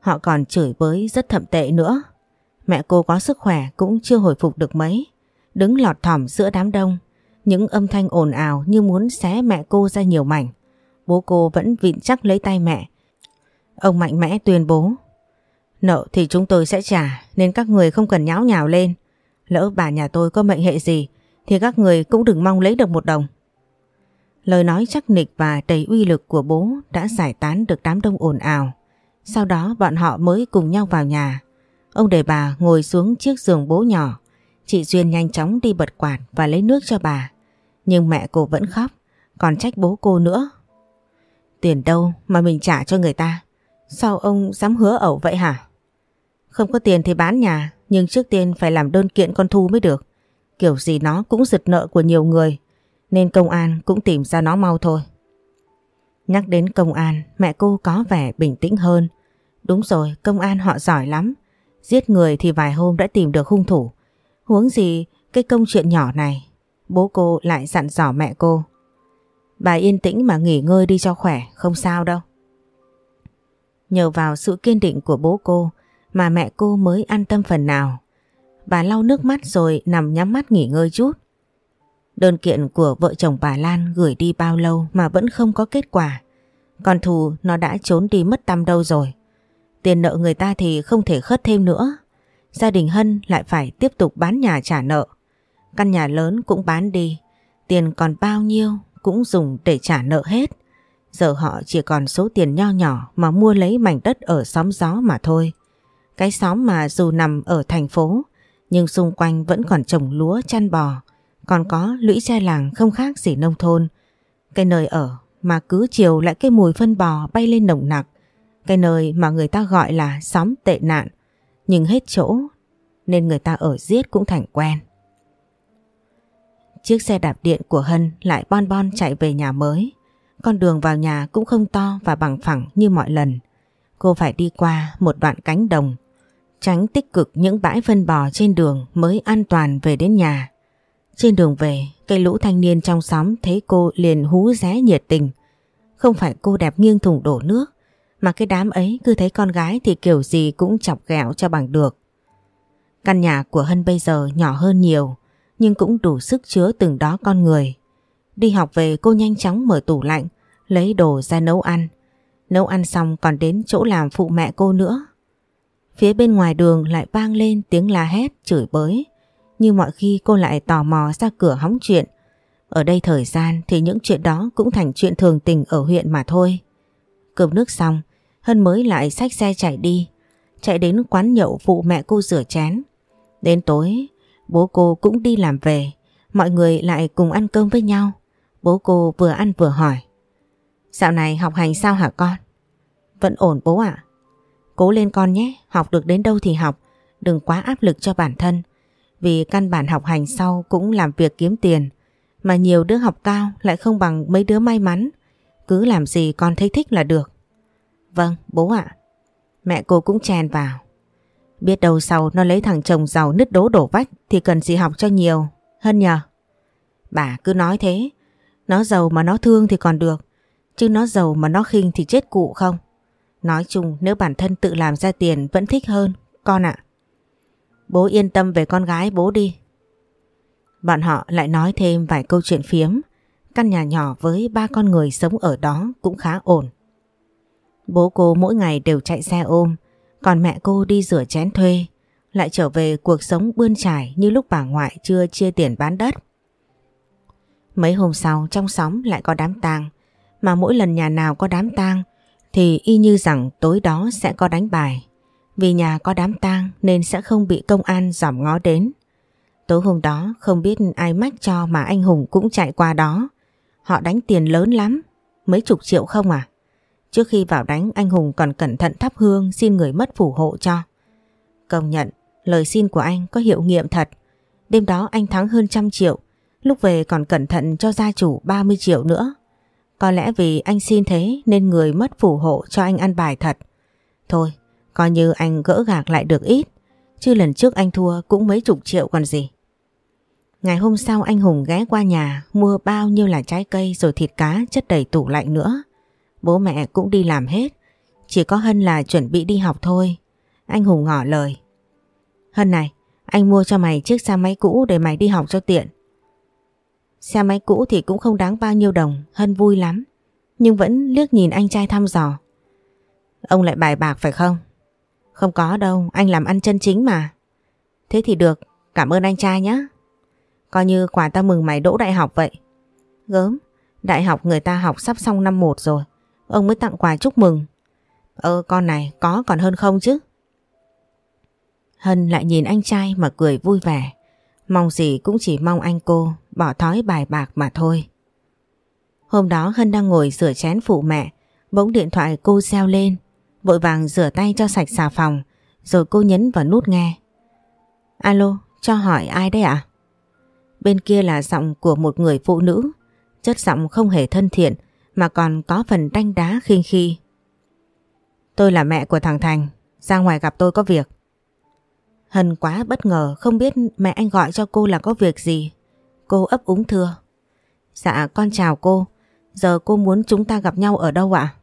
Họ còn chửi bới rất thậm tệ nữa. Mẹ cô có sức khỏe cũng chưa hồi phục được mấy. Đứng lọt thỏm giữa đám đông. Những âm thanh ồn ào như muốn xé mẹ cô ra nhiều mảnh. Bố cô vẫn vịn chắc lấy tay mẹ. Ông mạnh mẽ tuyên bố. Nợ thì chúng tôi sẽ trả, nên các người không cần nháo nhào lên. Lỡ bà nhà tôi có mệnh hệ gì thì các người cũng đừng mong lấy được một đồng. Lời nói chắc nịch và đầy uy lực của bố đã giải tán được đám đông ồn ào. Sau đó bọn họ mới cùng nhau vào nhà. Ông để bà ngồi xuống chiếc giường bố nhỏ. Chị Duyên nhanh chóng đi bật quạt và lấy nước cho bà. Nhưng mẹ cô vẫn khóc, còn trách bố cô nữa. Tiền đâu mà mình trả cho người ta? Sao ông dám hứa ẩu vậy hả? Không có tiền thì bán nhà, nhưng trước tiên phải làm đơn kiện con Thu mới được. Kiểu gì nó cũng giật nợ của nhiều người, nên công an cũng tìm ra nó mau thôi. Nhắc đến công an, mẹ cô có vẻ bình tĩnh hơn. Đúng rồi, công an họ giỏi lắm. Giết người thì vài hôm đã tìm được hung thủ. Huống gì cái công chuyện nhỏ này, bố cô lại dặn dò mẹ cô. Bà yên tĩnh mà nghỉ ngơi đi cho khỏe, không sao đâu. Nhờ vào sự kiên định của bố cô mà mẹ cô mới an tâm phần nào. Bà lau nước mắt rồi nằm nhắm mắt nghỉ ngơi chút. Đơn kiện của vợ chồng bà Lan gửi đi bao lâu mà vẫn không có kết quả. Còn Thù nó đã trốn đi mất tăm đâu rồi. Tiền nợ người ta thì không thể khất thêm nữa. Gia đình Hân lại phải tiếp tục bán nhà trả nợ. Căn nhà lớn cũng bán đi. Tiền còn bao nhiêu cũng dùng để trả nợ hết. Giờ họ chỉ còn số tiền nho nhỏ mà mua lấy mảnh đất ở xóm gió mà thôi. Cái xóm mà dù nằm ở thành phố nhưng xung quanh vẫn còn trồng lúa chăn bò còn có lũy tre làng không khác gì nông thôn. Cái nơi ở mà cứ chiều lại cái mùi phân bò bay lên nồng nặc. Cái nơi mà người ta gọi là xóm tệ nạn. Nhưng hết chỗ nên người ta ở giết cũng thành quen. Chiếc xe đạp điện của Hân lại bon bon chạy về nhà mới. Con đường vào nhà cũng không to và bằng phẳng như mọi lần. Cô phải đi qua một đoạn cánh đồng, tránh tích cực những bãi phân bò trên đường mới an toàn về đến nhà. Trên đường về, cây lũ thanh niên trong xóm thấy cô liền hú ré nhiệt tình. Không phải cô đẹp nghiêng thùng đổ nước, mà cái đám ấy cứ thấy con gái thì kiểu gì cũng chọc ghẹo cho bằng được. Căn nhà của Hân bây giờ nhỏ hơn nhiều, nhưng cũng đủ sức chứa từng đó con người. Đi học về cô nhanh chóng mở tủ lạnh, lấy đồ ra nấu ăn. Nấu ăn xong còn đến chỗ làm phụ mẹ cô nữa. Phía bên ngoài đường lại vang lên tiếng la hét, chửi bới. Như mọi khi cô lại tò mò ra cửa hóng chuyện. Ở đây thời gian thì những chuyện đó cũng thành chuyện thường tình ở huyện mà thôi. Cơm nước xong, Hân mới lại xách xe chạy đi. Chạy đến quán nhậu phụ mẹ cô rửa chén. Đến tối, bố cô cũng đi làm về. Mọi người lại cùng ăn cơm với nhau. Bố cô vừa ăn vừa hỏi. Dạo này học hành sao hả con? Vẫn ổn bố ạ. Cố lên con nhé, học được đến đâu thì học. Đừng quá áp lực cho bản thân. Vì căn bản học hành sau cũng làm việc kiếm tiền. Mà nhiều đứa học cao lại không bằng mấy đứa may mắn. Cứ làm gì con thấy thích là được. Vâng, bố ạ. Mẹ cô cũng chèn vào. Biết đâu sau nó lấy thằng chồng giàu nứt đố đổ vách thì cần gì học cho nhiều. hơn nhờ. Bà cứ nói thế. Nó giàu mà nó thương thì còn được. Chứ nó giàu mà nó khinh thì chết cụ không. Nói chung nếu bản thân tự làm ra tiền vẫn thích hơn. Con ạ. Bố yên tâm về con gái bố đi. Bọn họ lại nói thêm vài câu chuyện phiếm. Căn nhà nhỏ với ba con người sống ở đó cũng khá ổn. Bố cô mỗi ngày đều chạy xe ôm, còn mẹ cô đi rửa chén thuê, lại trở về cuộc sống bươn trải như lúc bà ngoại chưa chia tiền bán đất. Mấy hôm sau trong xóm lại có đám tang, mà mỗi lần nhà nào có đám tang, thì y như rằng tối đó sẽ có đánh bài. Vì nhà có đám tang nên sẽ không bị công an dòm ngó đến. Tối hôm đó không biết ai mách cho mà anh Hùng cũng chạy qua đó. Họ đánh tiền lớn lắm, mấy chục triệu không à? Trước khi vào đánh anh Hùng còn cẩn thận thắp hương xin người mất phù hộ cho. Công nhận, lời xin của anh có hiệu nghiệm thật. Đêm đó anh thắng hơn trăm triệu, lúc về còn cẩn thận cho gia chủ 30 triệu nữa. Có lẽ vì anh xin thế nên người mất phù hộ cho anh ăn bài thật. Thôi, coi như anh gỡ gạc lại được ít, chứ lần trước anh thua cũng mấy chục triệu còn gì. Ngày hôm sau anh Hùng ghé qua nhà mua bao nhiêu là trái cây rồi thịt cá chất đầy tủ lạnh nữa. Bố mẹ cũng đi làm hết, chỉ có Hân là chuẩn bị đi học thôi. Anh Hùng ngỏ lời. Hân này, anh mua cho mày chiếc xe máy cũ để mày đi học cho tiện. Xe máy cũ thì cũng không đáng bao nhiêu đồng, Hân vui lắm. Nhưng vẫn liếc nhìn anh trai thăm dò. Ông lại bài bạc phải không? Không có đâu, anh làm ăn chân chính mà. Thế thì được, cảm ơn anh trai nhé. Coi như quà tao mừng mày đỗ đại học vậy. Gớm, đại học người ta học sắp xong năm 1 rồi. Ông mới tặng quà chúc mừng. Ơ con này có còn hơn không chứ? Hân lại nhìn anh trai mà cười vui vẻ. Mong gì cũng chỉ mong anh cô bỏ thói bài bạc mà thôi. Hôm đó Hân đang ngồi rửa chén phụ mẹ, bỗng điện thoại cô reo lên, vội vàng rửa tay cho sạch xà phòng, rồi cô nhấn vào nút nghe. Alo, cho hỏi ai đấy ạ? Bên kia là giọng của một người phụ nữ, chất giọng không hề thân thiện mà còn có phần đanh đá khinh khi. Tôi là mẹ của thằng Thành, ra ngoài gặp tôi có việc. Hân quá bất ngờ không biết mẹ anh gọi cho cô là có việc gì. Cô ấp úng thưa. Dạ con chào cô, giờ cô muốn chúng ta gặp nhau ở đâu ạ?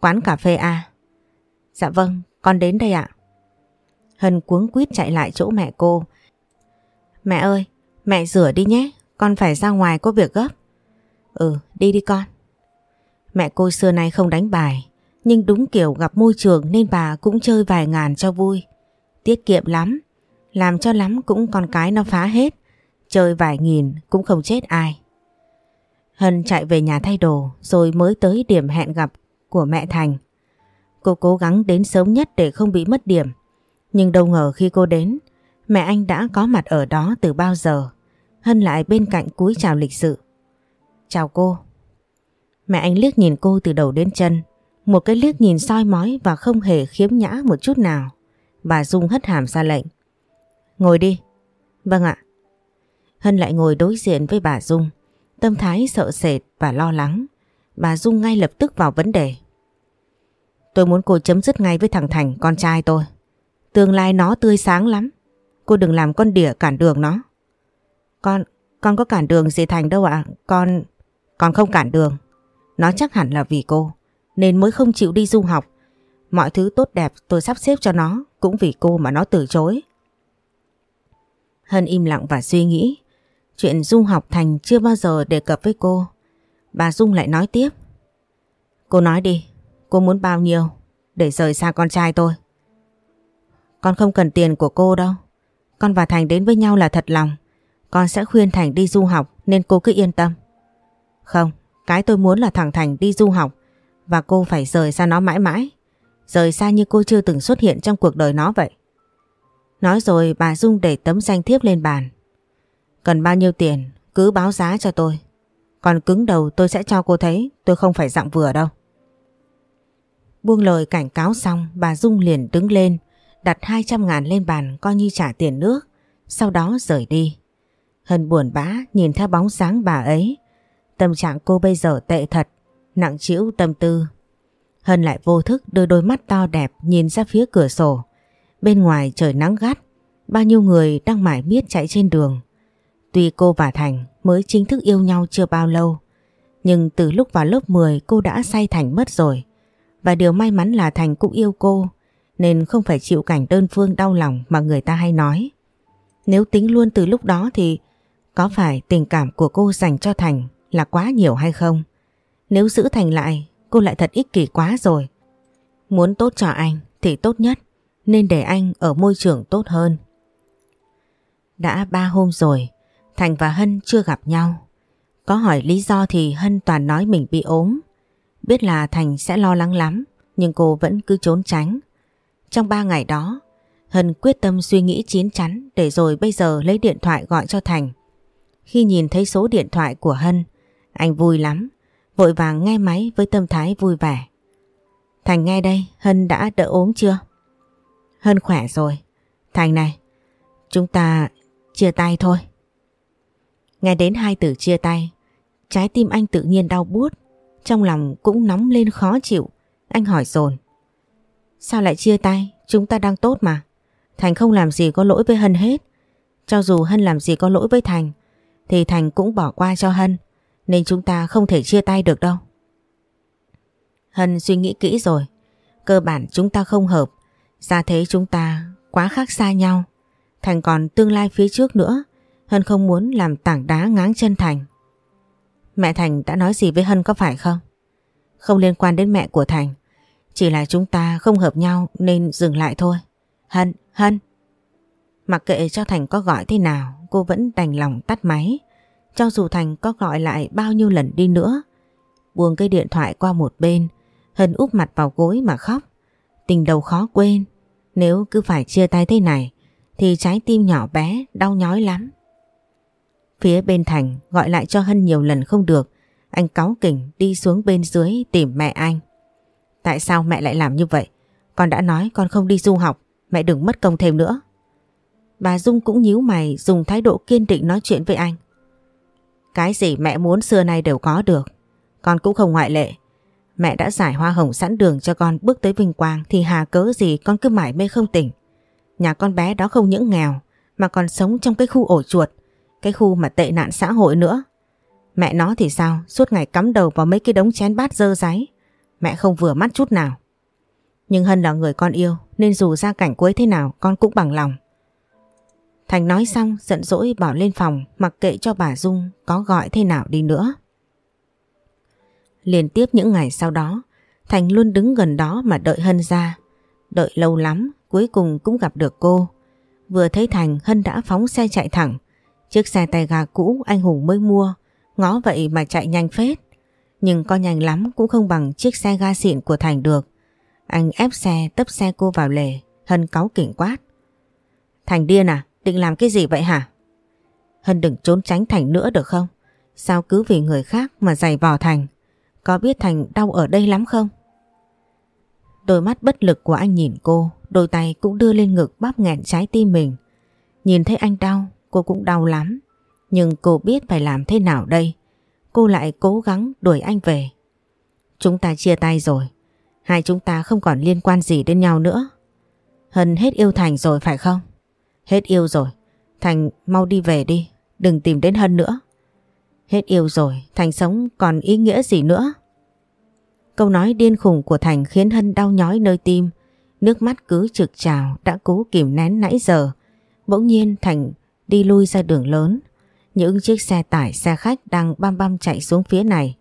Quán cà phê à? Dạ vâng, con đến đây ạ. Hân cuống quýt chạy lại chỗ mẹ cô. Mẹ ơi, mẹ rửa đi nhé, con phải ra ngoài có việc gấp. Ừ, đi đi con. Mẹ cô xưa nay không đánh bài, nhưng đúng kiểu gặp môi trường nên bà cũng chơi vài ngàn cho vui. Tiết kiệm lắm, làm cho lắm cũng con cái nó phá hết, chơi vài nghìn cũng không chết ai. Hân chạy về nhà thay đồ rồi mới tới điểm hẹn gặp của mẹ Thành. Cô cố gắng đến sớm nhất để không bị mất điểm. Nhưng đâu ngờ khi cô đến, mẹ anh đã có mặt ở đó từ bao giờ. Hân lại bên cạnh cúi chào lịch sự. Chào cô. Mẹ anh liếc nhìn cô từ đầu đến chân. Một cái liếc nhìn soi mói và không hề khiếm nhã một chút nào. Bà Dung hất hàm ra lệnh. Ngồi đi. Vâng ạ. Hân lại ngồi đối diện với bà Dung. Tâm thái sợ sệt và lo lắng. Bà Dung ngay lập tức vào vấn đề. Tôi muốn cô chấm dứt ngay với thằng Thành, con trai tôi. Tương lai nó tươi sáng lắm. Cô đừng làm con đỉa cản đường nó. Con, con có cản đường gì Thành đâu ạ. Con, con không cản đường. Nó chắc hẳn là vì cô, nên mới không chịu đi du học. Mọi thứ tốt đẹp tôi sắp xếp cho nó, cũng vì cô mà nó từ chối. Hân im lặng và suy nghĩ. Chuyện du học Thành chưa bao giờ đề cập với cô. Bà Dung lại nói tiếp. Cô nói đi, cô muốn bao nhiêu để rời xa con trai tôi? Con không cần tiền của cô đâu. Con và Thành đến với nhau là thật lòng. Con sẽ khuyên Thành đi du học nên cô cứ yên tâm. Không, cái tôi muốn là thằng Thành đi du học và cô phải rời xa nó mãi mãi. Rời xa như cô chưa từng xuất hiện trong cuộc đời nó vậy. Nói rồi bà Dung để tấm danh thiếp lên bàn. Cần bao nhiêu tiền cứ báo giá cho tôi. Còn cứng đầu tôi sẽ cho cô thấy tôi không phải dạng vừa đâu. Buông lời cảnh cáo xong bà Dung liền đứng lên đặt 200 ngàn lên bàn coi như trả tiền nước sau đó rời đi. Hân buồn bã nhìn theo bóng dáng bà ấy Tâm trạng cô bây giờ tệ thật, nặng chịu tâm tư. Hân lại vô thức đưa đôi mắt to đẹp nhìn ra phía cửa sổ. Bên ngoài trời nắng gắt, bao nhiêu người đang mải miết chạy trên đường. Tuy cô và Thành mới chính thức yêu nhau chưa bao lâu, nhưng từ lúc vào lớp 10 cô đã say Thành mất rồi. Và điều may mắn là Thành cũng yêu cô, nên không phải chịu cảnh đơn phương đau lòng mà người ta hay nói. Nếu tính luôn từ lúc đó thì có phải tình cảm của cô dành cho Thành là quá nhiều hay không? Nếu giữ Thành lại, cô lại thật ích kỷ quá rồi. Muốn tốt cho anh thì tốt nhất, nên để anh ở môi trường tốt hơn. Đã ba hôm rồi, Thành và Hân chưa gặp nhau. Có hỏi lý do thì Hân toàn nói mình bị ốm. Biết là Thành sẽ lo lắng lắm, nhưng cô vẫn cứ trốn tránh. Trong ba ngày đó, Hân quyết tâm suy nghĩ chín chắn để rồi bây giờ lấy điện thoại gọi cho Thành. Khi nhìn thấy số điện thoại của Hân, anh vui lắm, vội vàng nghe máy với tâm thái vui vẻ. Thành nghe đây, Hân đã đỡ ốm chưa? Hân khỏe rồi. Thành này, chúng ta chia tay thôi. Nghe đến hai từ chia tay, trái tim anh tự nhiên đau buốt, trong lòng cũng nóng lên khó chịu. Anh hỏi dồn Sao lại chia tay? Chúng ta đang tốt mà. Thành không làm gì có lỗi với Hân hết. Cho dù Hân làm gì có lỗi với Thành, thì Thành cũng bỏ qua cho Hân. Nên chúng ta không thể chia tay được đâu. Hân suy nghĩ kỹ rồi. Cơ bản chúng ta không hợp. Ra thế chúng ta quá khác xa nhau. Thành còn tương lai phía trước nữa. Hân không muốn làm tảng đá ngáng chân Thành. Mẹ Thành đã nói gì với Hân có phải không? Không liên quan đến mẹ của Thành. Chỉ là chúng ta không hợp nhau nên dừng lại thôi. Hân, Hân. Mặc kệ cho Thành có gọi thế nào, cô vẫn đành lòng tắt máy. Cho dù Thành có gọi lại bao nhiêu lần đi nữa. Buông cây điện thoại qua một bên, Hân úp mặt vào gối mà khóc. Tình đầu khó quên. Nếu cứ phải chia tay thế này, thì trái tim nhỏ bé đau nhói lắm. Phía bên Thành gọi lại cho Hân nhiều lần không được. Anh cáu kỉnh đi xuống bên dưới tìm mẹ anh. Tại sao mẹ lại làm như vậy? Con đã nói con không đi du học, mẹ đừng mất công thêm nữa. Bà Dung cũng nhíu mày dùng thái độ kiên định nói chuyện với anh. Cái gì mẹ muốn xưa nay đều có được, con cũng không ngoại lệ. Mẹ đã giải hoa hồng sẵn đường cho con bước tới vinh quang thì hà cớ gì con cứ mải mê không tỉnh. Nhà con bé đó không những nghèo mà còn sống trong cái khu ổ chuột, cái khu mà tệ nạn xã hội nữa. Mẹ nó thì sao, suốt ngày cắm đầu vào mấy cái đống chén bát dơ giấy. Mẹ không vừa mắt chút nào. Nhưng Hân là người con yêu nên dù ra cảnh cuối thế nào con cũng bằng lòng. Thành nói xong giận dỗi bỏ lên phòng mặc kệ cho bà Dung có gọi thế nào đi nữa. Liên tiếp những ngày sau đó Thành luôn đứng gần đó mà đợi Hân ra. Đợi lâu lắm cuối cùng cũng gặp được cô. Vừa thấy Thành Hân đã phóng xe chạy thẳng. Chiếc xe tay gà cũ anh Hùng mới mua ngó vậy mà chạy nhanh phết. Nhưng có nhanh lắm cũng không bằng chiếc xe ga xịn của Thành được. Anh ép xe tấp xe cô vào lề, Hân cáu kỉnh quát. Thành điên à, định làm cái gì vậy hả? Hân đừng trốn tránh Thành nữa được không? Sao cứ vì người khác mà giày vò Thành? Có biết Thành đau ở đây lắm không? Đôi mắt bất lực của anh nhìn cô, đôi tay cũng đưa lên ngực bóp nghẹn trái tim mình. Nhìn thấy anh đau, cô cũng đau lắm. Nhưng cô biết phải làm thế nào đây? Cô lại cố gắng đuổi anh về. Chúng ta chia tay rồi. Hai chúng ta không còn liên quan gì đến nhau nữa. Hân hết yêu Thành rồi phải không? Hết yêu rồi. Thành mau đi về đi. Đừng tìm đến Hân nữa. Hết yêu rồi. Thành sống còn ý nghĩa gì nữa? Câu nói điên khùng của Thành khiến Hân đau nhói nơi tim. Nước mắt cứ trực trào đã cố kìm nén nãy giờ. Bỗng nhiên Thành đi lui ra đường lớn. Những chiếc xe tải xe khách đang băm băm chạy xuống phía này.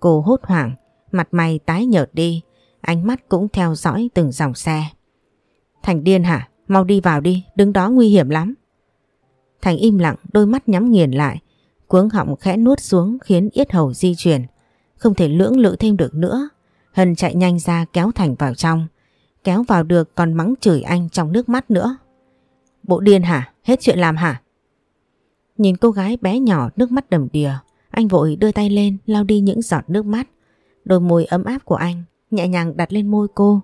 Cô hốt hoảng, mặt mày tái nhợt đi, ánh mắt cũng theo dõi từng dòng xe. Thành điên hả? Mau đi vào đi, đứng đó nguy hiểm lắm. Thành im lặng, đôi mắt nhắm nghiền lại, cuống họng khẽ nuốt xuống khiến yết hầu di chuyển. Không thể lưỡng lự thêm được nữa. Hân chạy nhanh ra kéo Thành vào trong. Kéo vào được còn mắng chửi anh trong nước mắt nữa. Bộ điên hả? Hết chuyện làm hả? Nhìn cô gái bé nhỏ nước mắt đầm đìa, anh vội đưa tay lên lau đi những giọt nước mắt. Đôi môi ấm áp của anh nhẹ nhàng đặt lên môi cô.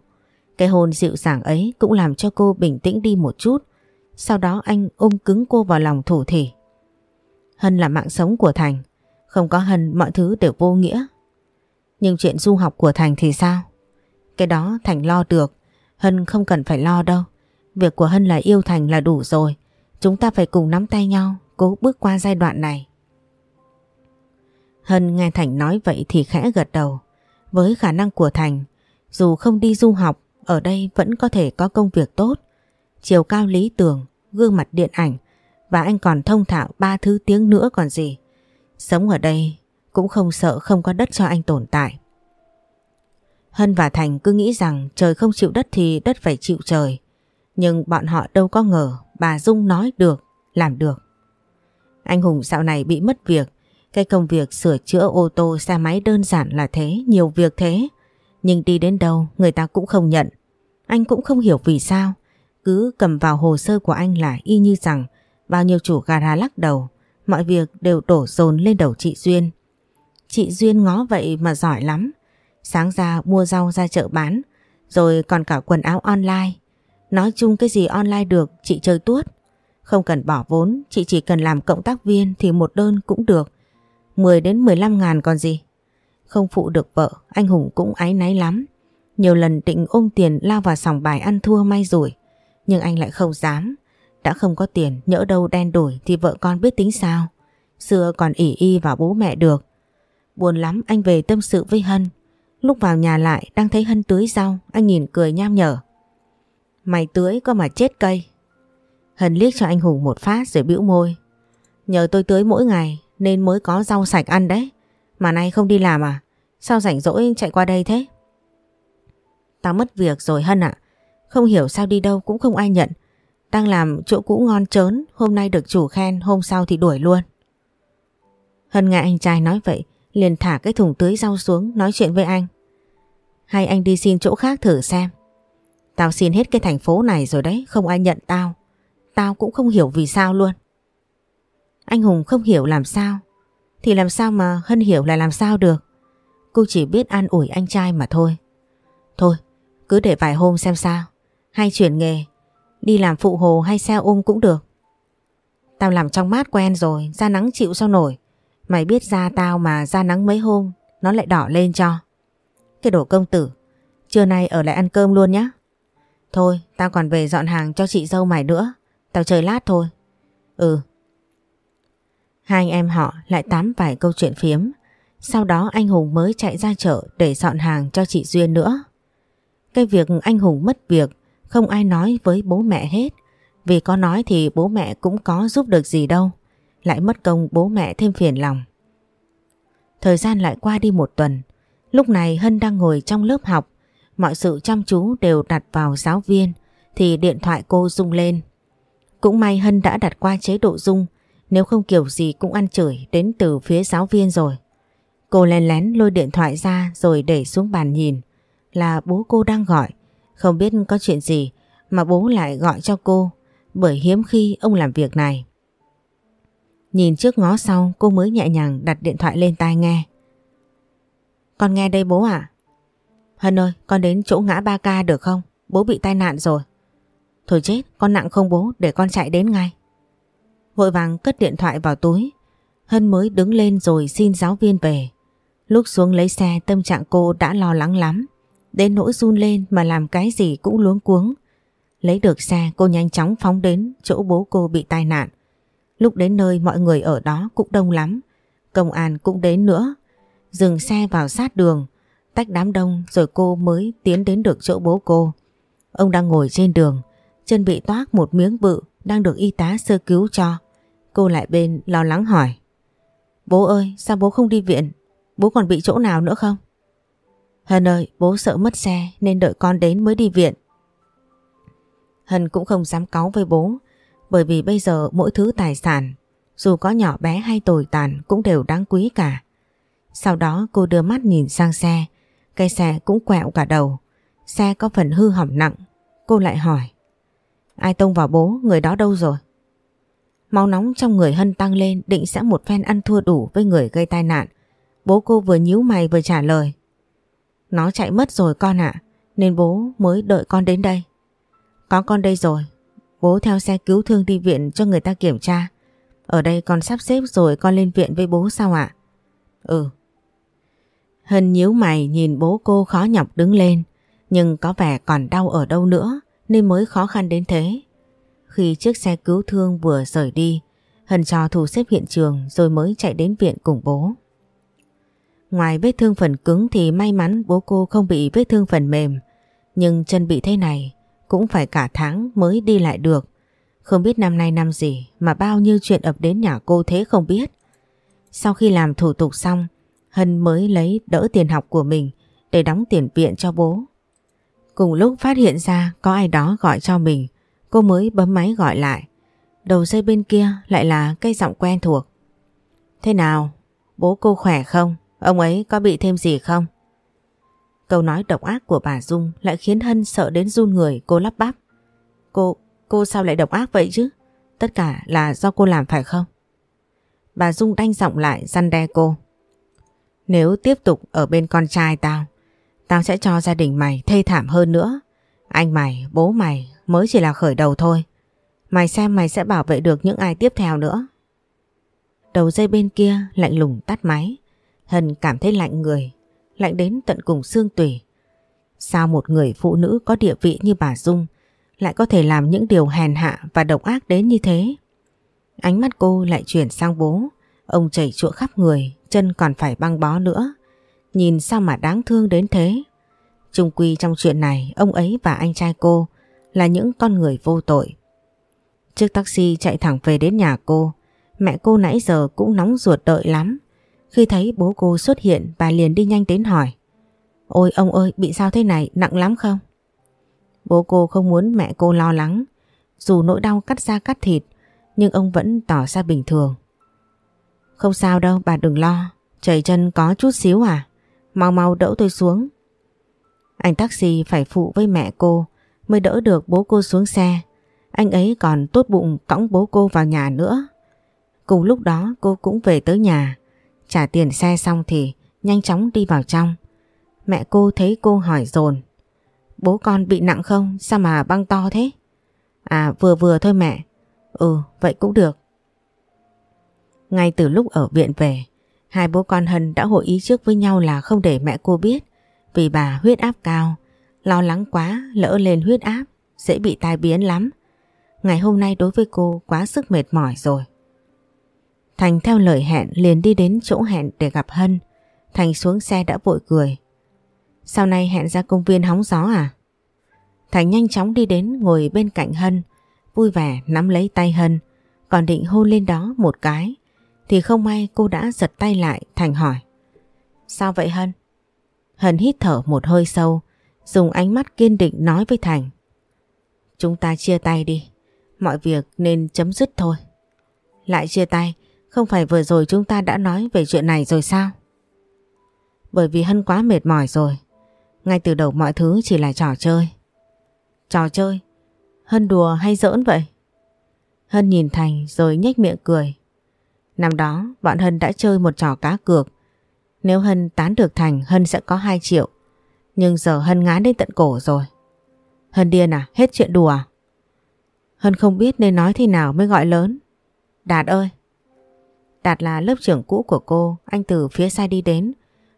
Cái hôn dịu dàng ấy cũng làm cho cô bình tĩnh đi một chút. Sau đó anh ôm cứng cô vào lòng thủ thỉ. Hân là mạng sống của Thành. Không có Hân mọi thứ đều vô nghĩa. Nhưng chuyện du học của Thành thì sao? Cái đó Thành lo được. Hân không cần phải lo đâu. Việc của Hân là yêu Thành là đủ rồi. Chúng ta phải cùng nắm tay nhau cố bước qua giai đoạn này. Hân nghe Thành nói vậy thì khẽ gật đầu. Với khả năng của Thành, dù không đi du học, ở đây vẫn có thể có công việc tốt. Chiều cao lý tưởng, gương mặt điện ảnh và anh còn thông thạo ba thứ tiếng nữa còn gì. Sống ở đây cũng không sợ không có đất cho anh tồn tại. Hân và Thành cứ nghĩ rằng trời không chịu đất thì đất phải chịu trời. Nhưng bọn họ đâu có ngờ bà Dung nói được, làm được. Anh Hùng dạo này bị mất việc. Cái công việc sửa chữa ô tô xe máy đơn giản là thế, nhiều việc thế. Nhưng đi đến đâu người ta cũng không nhận. Anh cũng không hiểu vì sao. Cứ cầm vào hồ sơ của anh là y như rằng bao nhiêu chủ gara lắc đầu. Mọi việc đều đổ dồn lên đầu chị Duyên. Chị Duyên ngó vậy mà giỏi lắm. Sáng ra mua rau ra chợ bán. Rồi còn cả quần áo online. Nói chung cái gì online được chị chơi tuốt. Không cần bỏ vốn, chị chỉ cần làm cộng tác viên thì một đơn cũng được. 10 đến 15 ngàn còn gì. Không phụ được vợ, anh Hùng cũng áy náy lắm. Nhiều lần định ôm tiền lao vào sòng bài ăn thua may rủi. Nhưng anh lại không dám. Đã không có tiền, nhỡ đâu đen đuổi thì vợ con biết tính sao. Xưa còn ỉ y vào bố mẹ được. Buồn lắm anh về tâm sự với Hân. Lúc vào nhà lại đang thấy Hân tưới rau, anh nhìn cười nham nhở. Mày tưới có mà chết cây. Hân liếc cho anh Hùng một phát rồi bĩu môi. Nhờ tôi tưới mỗi ngày nên mới có rau sạch ăn đấy. Mà nay không đi làm à? Sao rảnh rỗi chạy qua đây thế? Tao mất việc rồi Hân ạ. Không hiểu sao đi đâu cũng không ai nhận. Đang làm chỗ cũ ngon trớn, hôm nay được chủ khen, hôm sau thì đuổi luôn. Hân nghe anh trai nói vậy, liền thả cái thùng tưới rau xuống nói chuyện với anh. Hay anh đi xin chỗ khác thử xem. Tao xin hết cái thành phố này rồi đấy, không ai nhận tao. Tao cũng không hiểu vì sao luôn. Anh Hùng không hiểu làm sao. Thì làm sao mà Hân hiểu là làm sao được. Cô chỉ biết an ủi anh trai mà thôi. Thôi, cứ để vài hôm xem sao. Hay chuyển nghề, đi làm phụ hồ hay xe ôm cũng được. Tao làm trong mát quen rồi, ra nắng chịu sao nổi. Mày biết da tao mà ra nắng mấy hôm, nó lại đỏ lên cho. Cái đồ công tử, trưa nay ở lại ăn cơm luôn nhé. Thôi, tao còn về dọn hàng cho chị dâu mày nữa. Tao chơi lát thôi. Ừ. Hai anh em họ lại tám vài câu chuyện phiếm. Sau đó anh Hùng mới chạy ra chợ để dọn hàng cho chị Duyên nữa. Cái việc anh Hùng mất việc, không ai nói với bố mẹ hết. Vì có nói thì bố mẹ cũng có giúp được gì đâu. Lại mất công bố mẹ thêm phiền lòng. Thời gian lại qua đi một tuần. Lúc này Hân đang ngồi trong lớp học. Mọi sự chăm chú đều đặt vào giáo viên. Thì điện thoại cô rung lên. Cũng may Hân đã đặt qua chế độ rung. Nếu không kiểu gì cũng ăn chửi đến từ phía giáo viên rồi. Cô lén lén lôi điện thoại ra rồi để xuống bàn nhìn. Là bố cô đang gọi. Không biết có chuyện gì mà bố lại gọi cho cô. Bởi hiếm khi ông làm việc này. Nhìn trước ngó sau, cô mới nhẹ nhàng đặt điện thoại lên tai nghe. Con nghe đây bố ạ. Hân ơi, con đến chỗ ngã ba ca được không? Bố bị tai nạn rồi. Thôi chết, con nặng không bố, để con chạy đến ngay. Vội vàng cất điện thoại vào túi. Hân mới đứng lên rồi xin giáo viên về. Lúc xuống lấy xe, tâm trạng cô đã lo lắng lắm. Đến nỗi run lên mà làm cái gì cũng luống cuống. Lấy được xe, cô nhanh chóng phóng đến chỗ bố cô bị tai nạn. Lúc đến nơi, mọi người ở đó cũng đông lắm. Công an cũng đến nữa. Dừng xe vào sát đường. Tách đám đông rồi cô mới tiến đến được chỗ bố cô. Ông đang ngồi trên đường. Chân bị toác một miếng bự đang được y tá sơ cứu cho. Cô lại bên lo lắng hỏi. Bố ơi, sao bố không đi viện? Bố còn bị chỗ nào nữa không? Hân ơi, bố sợ mất xe nên đợi con đến mới đi viện. Hân cũng không dám cáu với bố, bởi vì bây giờ mỗi thứ tài sản, dù có nhỏ bé hay tồi tàn, cũng đều đáng quý cả. Sau đó cô đưa mắt nhìn sang xe cây xe cũng quẹo cả đầu, xe có phần hư hỏng nặng cô lại hỏi, ai tông vào bố, người đó đâu rồi? Máu nóng trong người Hân tăng lên, định sẽ một phen ăn thua đủ với người gây tai nạn. Bố cô vừa nhíu mày vừa trả lời. Nó chạy mất rồi con ạ, nên bố mới đợi con đến đây. Có con đây rồi, bố theo xe cứu thương đi viện cho người ta kiểm tra. Ở đây con sắp xếp rồi con lên viện với bố sao ạ? Ừ. Hân nhíu mày nhìn bố cô khó nhọc đứng lên, nhưng có vẻ còn đau ở đâu nữa nên mới khó khăn đến thế. Khi chiếc xe cứu thương vừa rời đi, Hân cho thủ xếp hiện trường rồi mới chạy đến viện cùng bố. Ngoài vết thương phần cứng thì may mắn bố cô không bị vết thương phần mềm. Nhưng chân bị thế này cũng phải cả tháng mới đi lại được. Không biết năm nay năm gì mà bao nhiêu chuyện ập đến nhà cô thế không biết. Sau khi làm thủ tục xong, Hân mới lấy đỡ tiền học của mình để đóng tiền viện cho bố. Cùng lúc phát hiện ra có ai đó gọi cho mình, cô mới bấm máy gọi lại. Đầu dây bên kia lại là cây giọng quen thuộc. Thế nào? Bố cô khỏe không? Ông ấy có bị thêm gì không? Câu nói độc ác của bà Dung lại khiến Hân sợ đến run người cô lắp bắp. Cô, cô sao lại độc ác vậy chứ? Tất cả là do cô làm phải không? Bà Dung đanh giọng lại răn đe cô. Nếu tiếp tục ở bên con trai tao, tao sẽ cho gia đình mày thê thảm hơn nữa. Anh mày, bố mày mới chỉ là khởi đầu thôi. Mày xem mày sẽ bảo vệ được những ai tiếp theo nữa. Đầu dây bên kia lạnh lùng tắt máy. Hân cảm thấy lạnh người, lạnh đến tận cùng xương tủy. Sao một người phụ nữ có địa vị như bà Dung lại có thể làm những điều hèn hạ và độc ác đến như thế? Ánh mắt cô lại chuyển sang bố, ông chảy chụa khắp người, chân còn phải băng bó nữa. Nhìn sao mà đáng thương đến thế? Trung quy trong chuyện này, ông ấy và anh trai cô là những con người vô tội. Chiếc taxi chạy thẳng về đến nhà cô, mẹ cô nãy giờ cũng nóng ruột đợi lắm. Khi thấy bố cô xuất hiện, bà liền đi nhanh đến hỏi. Ôi ông ơi, bị sao thế này nặng lắm không? Bố cô không muốn mẹ cô lo lắng. Dù nỗi đau cắt da cắt thịt, nhưng ông vẫn tỏ ra bình thường. Không sao đâu, bà đừng lo. Chảy chân có chút xíu à? Mau mau đỡ tôi xuống. Anh taxi phải phụ với mẹ cô, mới đỡ được bố cô xuống xe. Anh ấy còn tốt bụng cõng bố cô vào nhà nữa. Cùng lúc đó, cô cũng về tới nhà. Trả tiền xe xong thì nhanh chóng đi vào trong. Mẹ cô thấy cô hỏi dồn Bố con bị nặng không? Sao mà băng to thế? À vừa vừa thôi mẹ. Ừ vậy cũng được. Ngay từ lúc ở viện về Hai bố con Hân đã hội ý trước với nhau là không để mẹ cô biết vì bà huyết áp cao, lo lắng quá lỡ lên huyết áp dễ bị tai biến lắm. Ngày hôm nay đối với cô quá sức mệt mỏi rồi. Thành theo lời hẹn liền đi đến chỗ hẹn để gặp Hân. Thành xuống xe đã vội cười. Sau này hẹn ra công viên hóng gió à? Thành nhanh chóng đi đến ngồi bên cạnh Hân, vui vẻ nắm lấy tay Hân, còn định hôn lên đó một cái. Thì không may cô đã giật tay lại, Thành hỏi. Sao vậy Hân? Hân hít thở một hơi sâu, dùng ánh mắt kiên định nói với Thành. Chúng ta chia tay đi, mọi việc nên chấm dứt thôi. Lại chia tay, không phải vừa rồi chúng ta đã nói về chuyện này rồi sao? Bởi vì Hân quá mệt mỏi rồi, ngay từ đầu mọi thứ chỉ là trò chơi. Trò chơi? Hân đùa hay giỡn vậy? Hân nhìn Thành rồi nhếch miệng cười. Năm đó bọn Hân đã chơi một trò cá cược. Nếu Hân tán được Thành Hân sẽ có 2 triệu. Nhưng giờ Hân ngán đến tận cổ rồi. Hân điên à? Hết chuyện đùa à? Hân không biết nên nói thế nào mới gọi lớn. Đạt ơi! Đạt là lớp trưởng cũ của cô, anh từ phía xa đi đến.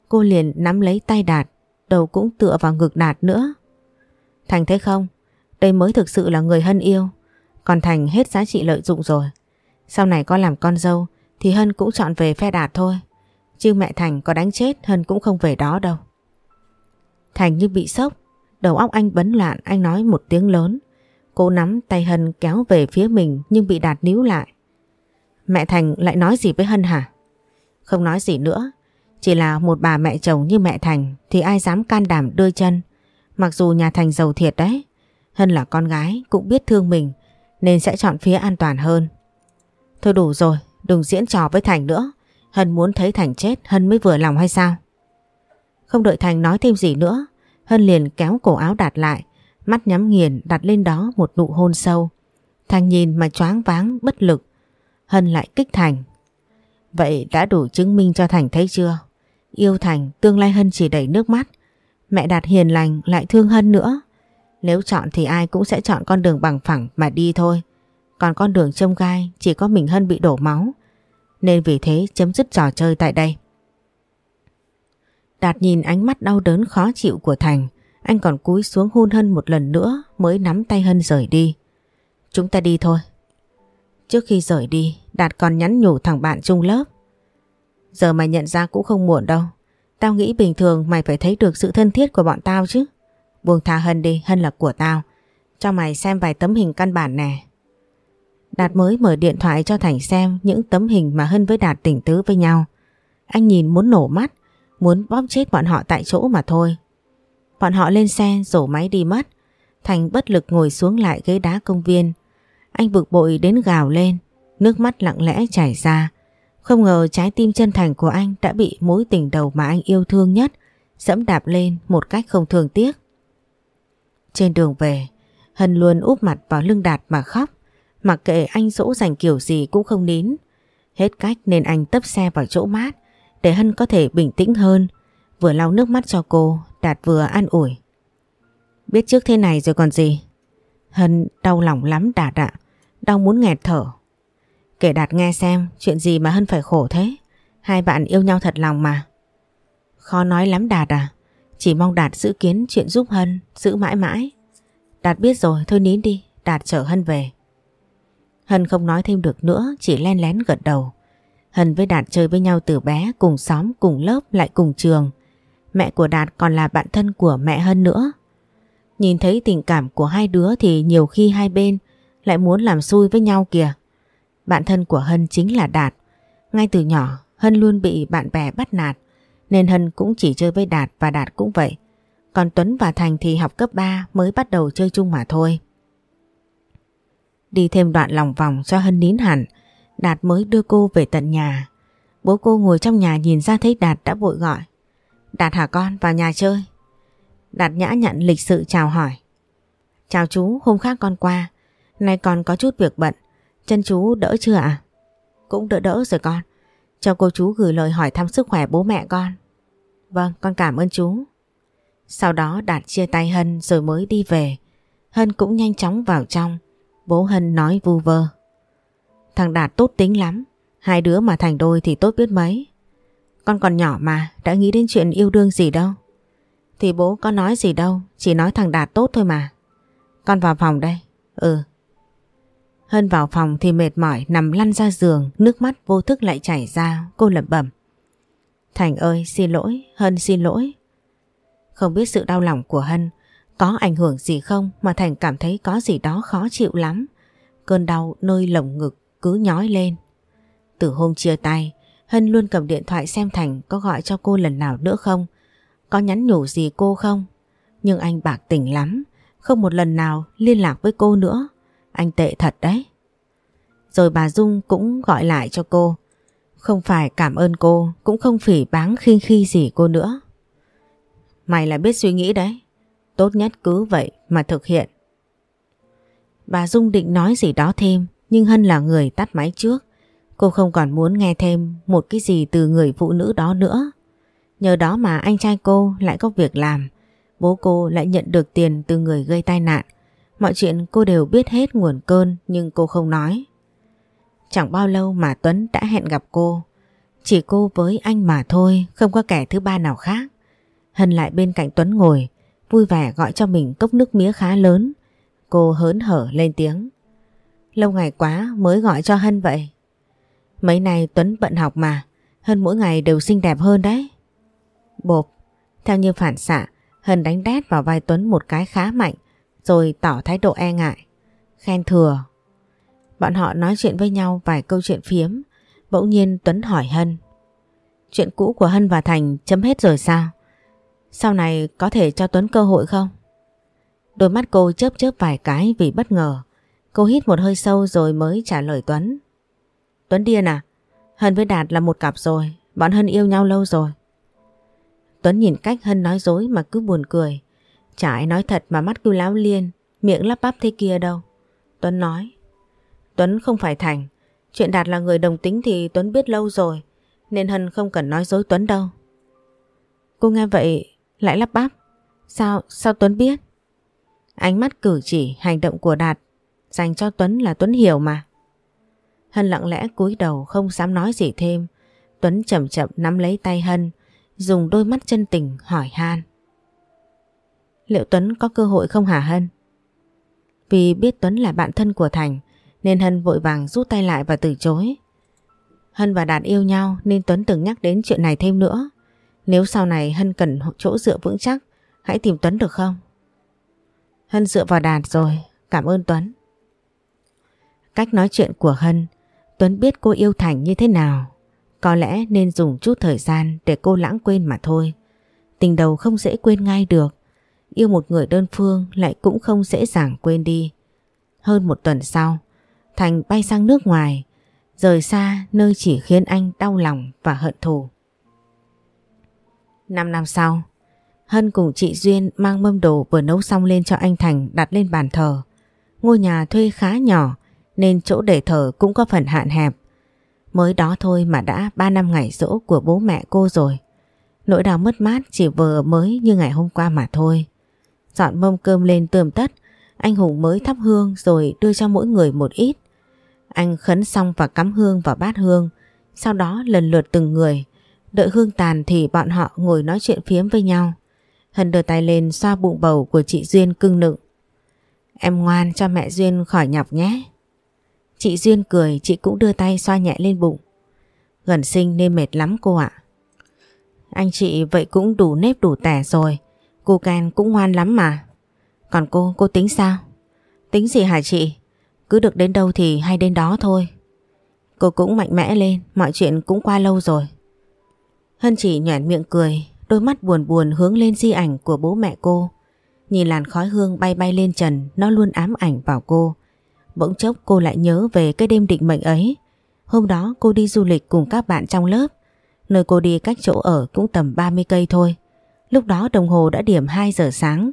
Cô liền nắm lấy tay Đạt, đầu cũng tựa vào ngực Đạt nữa. Thành thấy không? Đây mới thực sự là người Hân yêu. Còn Thành hết giá trị lợi dụng rồi. Sau này có làm con dâu thì Hân cũng chọn về phe Đạt thôi. Chứ mẹ Thành có đánh chết Hân cũng không về đó đâu. Thành như bị sốc, đầu óc anh bấn loạn anh nói một tiếng lớn. Cô nắm tay Hân kéo về phía mình nhưng bị Đạt níu lại. Mẹ Thành lại nói gì với Hân hả? Không nói gì nữa, chỉ là một bà mẹ chồng như mẹ Thành thì ai dám can đảm đưa chân. Mặc dù nhà Thành giàu thiệt đấy, Hân là con gái cũng biết thương mình nên sẽ chọn phía an toàn hơn. Thôi đủ rồi, đừng diễn trò với Thành nữa. Hân muốn thấy Thành chết Hân mới vừa lòng hay sao? Không đợi Thành nói thêm gì nữa, Hân liền kéo cổ áo đạt lại, mắt nhắm nghiền đặt lên đó một nụ hôn sâu. Thành nhìn mà choáng váng bất lực. Hân lại kích Thành. Vậy đã đủ chứng minh cho Thành thấy chưa? Yêu Thành, tương lai Hân chỉ đầy nước mắt. Mẹ Đạt hiền lành lại thương Hân nữa. Nếu chọn thì ai cũng sẽ chọn con đường bằng phẳng mà đi thôi. Còn con đường trông gai chỉ có mình Hân bị đổ máu. Nên vì thế chấm dứt trò chơi tại đây. Đạt nhìn ánh mắt đau đớn khó chịu của Thành. Anh còn cúi xuống hôn Hân một lần nữa mới nắm tay Hân rời đi. Chúng ta đi thôi. Trước khi rời đi, Đạt còn nhắn nhủ thằng bạn chung lớp. Giờ mày nhận ra cũng không muộn đâu. Tao nghĩ bình thường mày phải thấy được sự thân thiết của bọn tao chứ. Buông tha Hân đi, Hân là của tao. Cho mày xem vài tấm hình căn bản nè. Đạt mới mở điện thoại cho Thành xem những tấm hình mà Hân với Đạt tỉnh tứ với nhau. Anh nhìn muốn nổ mắt, muốn bóp chết bọn họ tại chỗ mà thôi. Bọn họ lên xe rổ máy đi mất. Thành bất lực ngồi xuống lại ghế đá công viên. Anh bực bội đến gào lên, nước mắt lặng lẽ chảy ra. Không ngờ trái tim chân thành của anh đã bị mối tình đầu mà anh yêu thương nhất dẫm đạp lên một cách không thường tiếc. Trên đường về, Hân luôn úp mặt vào lưng Đạt mà khóc, mặc kệ anh dỗ dành kiểu gì cũng không nín. Hết cách nên anh tấp xe vào chỗ mát để Hân có thể bình tĩnh hơn, vừa lau nước mắt cho cô, Đạt vừa an ủi. Biết trước thế này rồi còn gì? Hân đau lòng lắm Đạt ạ, đau muốn nghẹt thở. Kể Đạt nghe xem chuyện gì mà Hân phải khổ thế. Hai bạn yêu nhau thật lòng mà. Khó nói lắm Đạt à, chỉ mong Đạt giữ kiến chuyện giúp Hân, giữ mãi mãi. Đạt biết rồi, thôi nín đi, Đạt chở Hân về. Hân không nói thêm được nữa, chỉ len lén gật đầu. Hân với Đạt chơi với nhau từ bé, cùng xóm, cùng lớp, lại cùng trường. Mẹ của Đạt còn là bạn thân của mẹ Hân nữa. Nhìn thấy tình cảm của hai đứa thì nhiều khi hai bên lại muốn làm xui với nhau kìa. Bạn thân của Hân chính là Đạt. Ngay từ nhỏ, Hân luôn bị bạn bè bắt nạt, nên Hân cũng chỉ chơi với Đạt và Đạt cũng vậy. Còn Tuấn và Thành thì học cấp 3 mới bắt đầu chơi chung mà thôi. Đi thêm đoạn lòng vòng cho Hân nín hẳn, Đạt mới đưa cô về tận nhà. Bố cô ngồi trong nhà nhìn ra thấy Đạt đã vội gọi. Đạt hả con vào nhà chơi. Đạt nhã nhặn lịch sự chào hỏi. Chào chú, hôm khác con qua. Nay con có chút việc bận. Chân chú đỡ chưa ạ? À? Cũng đỡ đỡ rồi con. Cho cô chú gửi lời hỏi thăm sức khỏe bố mẹ con. Vâng, con cảm ơn chú. Sau đó Đạt chia tay Hân rồi mới đi về. Hân cũng nhanh chóng vào trong. Bố Hân nói vu vơ. Thằng Đạt tốt tính lắm. Hai đứa mà thành đôi thì tốt biết mấy. Con còn nhỏ mà, đã nghĩ đến chuyện yêu đương gì đâu. Thì bố có nói gì đâu, chỉ nói thằng Đạt tốt thôi mà. Con vào phòng đây. Ừ. Hân vào phòng thì mệt mỏi nằm lăn ra giường, nước mắt vô thức lại chảy ra, cô lẩm bẩm. Thành ơi, xin lỗi, Hân xin lỗi. Không biết sự đau lòng của Hân có ảnh hưởng gì không mà Thành cảm thấy có gì đó khó chịu lắm. Cơn đau nơi lồng ngực cứ nhói lên. Từ hôm chia tay, Hân luôn cầm điện thoại xem Thành có gọi cho cô lần nào nữa không, có nhắn nhủ gì cô không. Nhưng anh bạc tỉnh lắm, không một lần nào liên lạc với cô nữa. Anh tệ thật đấy. Rồi bà Dung cũng gọi lại cho cô. Không phải cảm ơn cô, cũng không phỉ báng khinh khi gì cô nữa. Mày là biết suy nghĩ đấy. Tốt nhất cứ vậy mà thực hiện. Bà Dung định nói gì đó thêm, nhưng Hân là người tắt máy trước. Cô không còn muốn nghe thêm một cái gì từ người phụ nữ đó nữa. Nhờ đó mà anh trai cô lại có việc làm. Bố cô lại nhận được tiền từ người gây tai nạn. Mọi chuyện cô đều biết hết nguồn cơn nhưng cô không nói. Chẳng bao lâu mà Tuấn đã hẹn gặp cô. Chỉ cô với anh mà thôi, không có kẻ thứ ba nào khác. Hân lại bên cạnh Tuấn ngồi, vui vẻ gọi cho mình cốc nước mía khá lớn. Cô hớn hở lên tiếng. Lâu ngày quá mới gọi cho Hân vậy. Mấy nay Tuấn bận học mà, Hân mỗi ngày đều xinh đẹp hơn đấy. Bộp, theo như phản xạ, Hân đánh đét vào vai Tuấn một cái khá mạnh, rồi tỏ thái độ e ngại. Khen thừa. Bọn họ nói chuyện với nhau vài câu chuyện phiếm, bỗng nhiên Tuấn hỏi Hân. Chuyện cũ của Hân và Thành chấm hết rồi sao? Sau này có thể cho Tuấn cơ hội không? Đôi mắt cô chớp chớp vài cái vì bất ngờ. Cô hít một hơi sâu rồi mới trả lời Tuấn. Tuấn điên à? Hân với Đạt là một cặp rồi, bọn Hân yêu nhau lâu rồi. Tuấn nhìn cách Hân nói dối mà cứ buồn cười. Chả ai nói thật mà mắt cứ láo liên, miệng lắp bắp thế kia đâu. Tuấn nói. Tuấn không phải Thành. Chuyện Đạt là người đồng tính thì Tuấn biết lâu rồi, nên Hân không cần nói dối Tuấn đâu. Cô nghe vậy lại lắp bắp. Sao, sao Tuấn biết? Ánh mắt cử chỉ, hành động của Đạt dành cho Tuấn là Tuấn hiểu mà. Hân lặng lẽ cúi đầu không dám nói gì thêm. Tuấn chậm chậm nắm lấy tay Hân, dùng đôi mắt chân tình hỏi Han. Liệu Tuấn có cơ hội không hả Hân? Vì biết Tuấn là bạn thân của Thành, nên Hân vội vàng rút tay lại và từ chối. Hân và Đạt yêu nhau nên Tuấn từng nhắc đến chuyện này thêm nữa. Nếu sau này Hân cần chỗ dựa vững chắc, hãy tìm Tuấn được không? Hân dựa vào Đạt rồi, cảm ơn Tuấn. Cách nói chuyện của Hân, Tuấn biết cô yêu Thành như thế nào. Có lẽ nên dùng chút thời gian để cô lãng quên mà thôi. Tình đầu không dễ quên ngay được. Yêu một người đơn phương lại cũng không dễ dàng quên đi. Hơn một tuần sau, Thành bay sang nước ngoài, rời xa nơi chỉ khiến anh đau lòng và hận thù. Năm năm sau, Hân cùng chị Duyên mang mâm đồ vừa nấu xong lên cho anh Thành đặt lên bàn thờ. Ngôi nhà thuê khá nhỏ nên chỗ để thờ cũng có phần hạn hẹp. Mới đó thôi mà đã 3 năm ngày rỗ của bố mẹ cô rồi. Nỗi đau mất mát chỉ vừa mới như ngày hôm qua mà thôi. Dọn mâm cơm lên tươm tất, anh Hùng mới thắp hương rồi đưa cho mỗi người một ít. Anh khấn xong và cắm hương vào bát hương, sau đó lần lượt từng người. Đợi hương tàn thì bọn họ ngồi nói chuyện phiếm với nhau. Hân đưa tay lên xoa bụng bầu của chị Duyên cưng nựng. Em ngoan cho mẹ Duyên khỏi nhọc nhé. Chị Duyên cười, chị cũng đưa tay xoa nhẹ lên bụng. Gần sinh nên mệt lắm cô ạ. Anh chị vậy cũng đủ nếp đủ tẻ rồi. Cô Ken cũng ngoan lắm mà. Còn cô, cô tính sao? Tính gì hả chị? Cứ được đến đâu thì hay đến đó thôi. Cô cũng mạnh mẽ lên, mọi chuyện cũng qua lâu rồi. Hân chỉ nhoẻn miệng cười, đôi mắt buồn buồn hướng lên di ảnh của bố mẹ cô. Nhìn làn khói hương bay bay lên trần, nó luôn ám ảnh vào cô. Bỗng chốc cô lại nhớ về cái đêm định mệnh ấy. Hôm đó cô đi du lịch cùng các bạn trong lớp. Nơi cô đi cách chỗ ở cũng tầm 30 cây thôi. Lúc đó đồng hồ đã điểm 2 giờ sáng.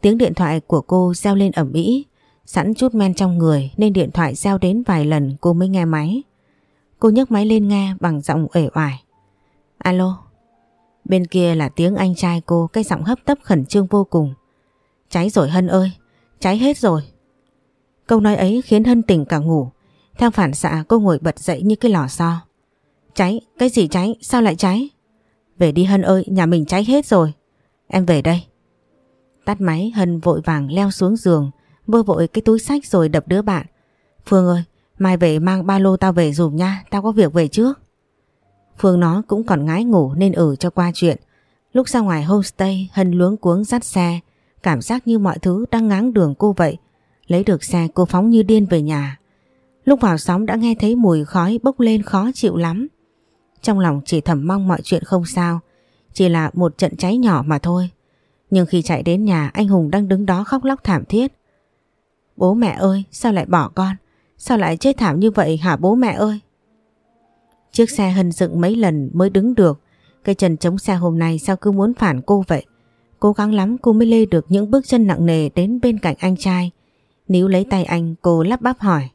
Tiếng điện thoại của cô reo lên ẩm ĩ. Sẵn chút men trong người nên điện thoại reo đến vài lần cô mới nghe máy. Cô nhấc máy lên nghe bằng giọng uể oải. Alo. Bên kia là tiếng anh trai cô cái giọng hấp tấp khẩn trương vô cùng. Cháy rồi Hân ơi, cháy hết rồi. Câu nói ấy khiến Hân tỉnh cả ngủ. Theo phản xạ cô ngồi bật dậy như cái lò xo. Cháy, cái gì cháy, sao lại cháy? Về đi Hân ơi, nhà mình cháy hết rồi. Em về đây. Tắt máy Hân vội vàng leo xuống giường, vơ vội cái túi sách rồi đập đứa bạn. Phương ơi, mai về mang ba lô tao về dùm nha, tao có việc về trước. Phương nó cũng còn ngái ngủ nên ở cho qua chuyện. Lúc ra ngoài homestay, Hân luống cuống dắt xe, cảm giác như mọi thứ đang ngáng đường cô vậy. Lấy được xe cô phóng như điên về nhà. Lúc vào sóng đã nghe thấy mùi khói bốc lên khó chịu lắm. Trong lòng chỉ thầm mong mọi chuyện không sao, chỉ là một trận cháy nhỏ mà thôi. Nhưng khi chạy đến nhà anh Hùng đang đứng đó khóc lóc thảm thiết. Bố mẹ ơi, sao lại bỏ con? Sao lại chết thảm như vậy hả bố mẹ ơi? Chiếc xe hân dựng mấy lần mới đứng được. Cái chân chống xe hôm nay sao cứ muốn phản cô vậy? Cố gắng lắm cô mới lê được những bước chân nặng nề đến bên cạnh anh trai. Níu lấy tay anh cô lắp bắp hỏi.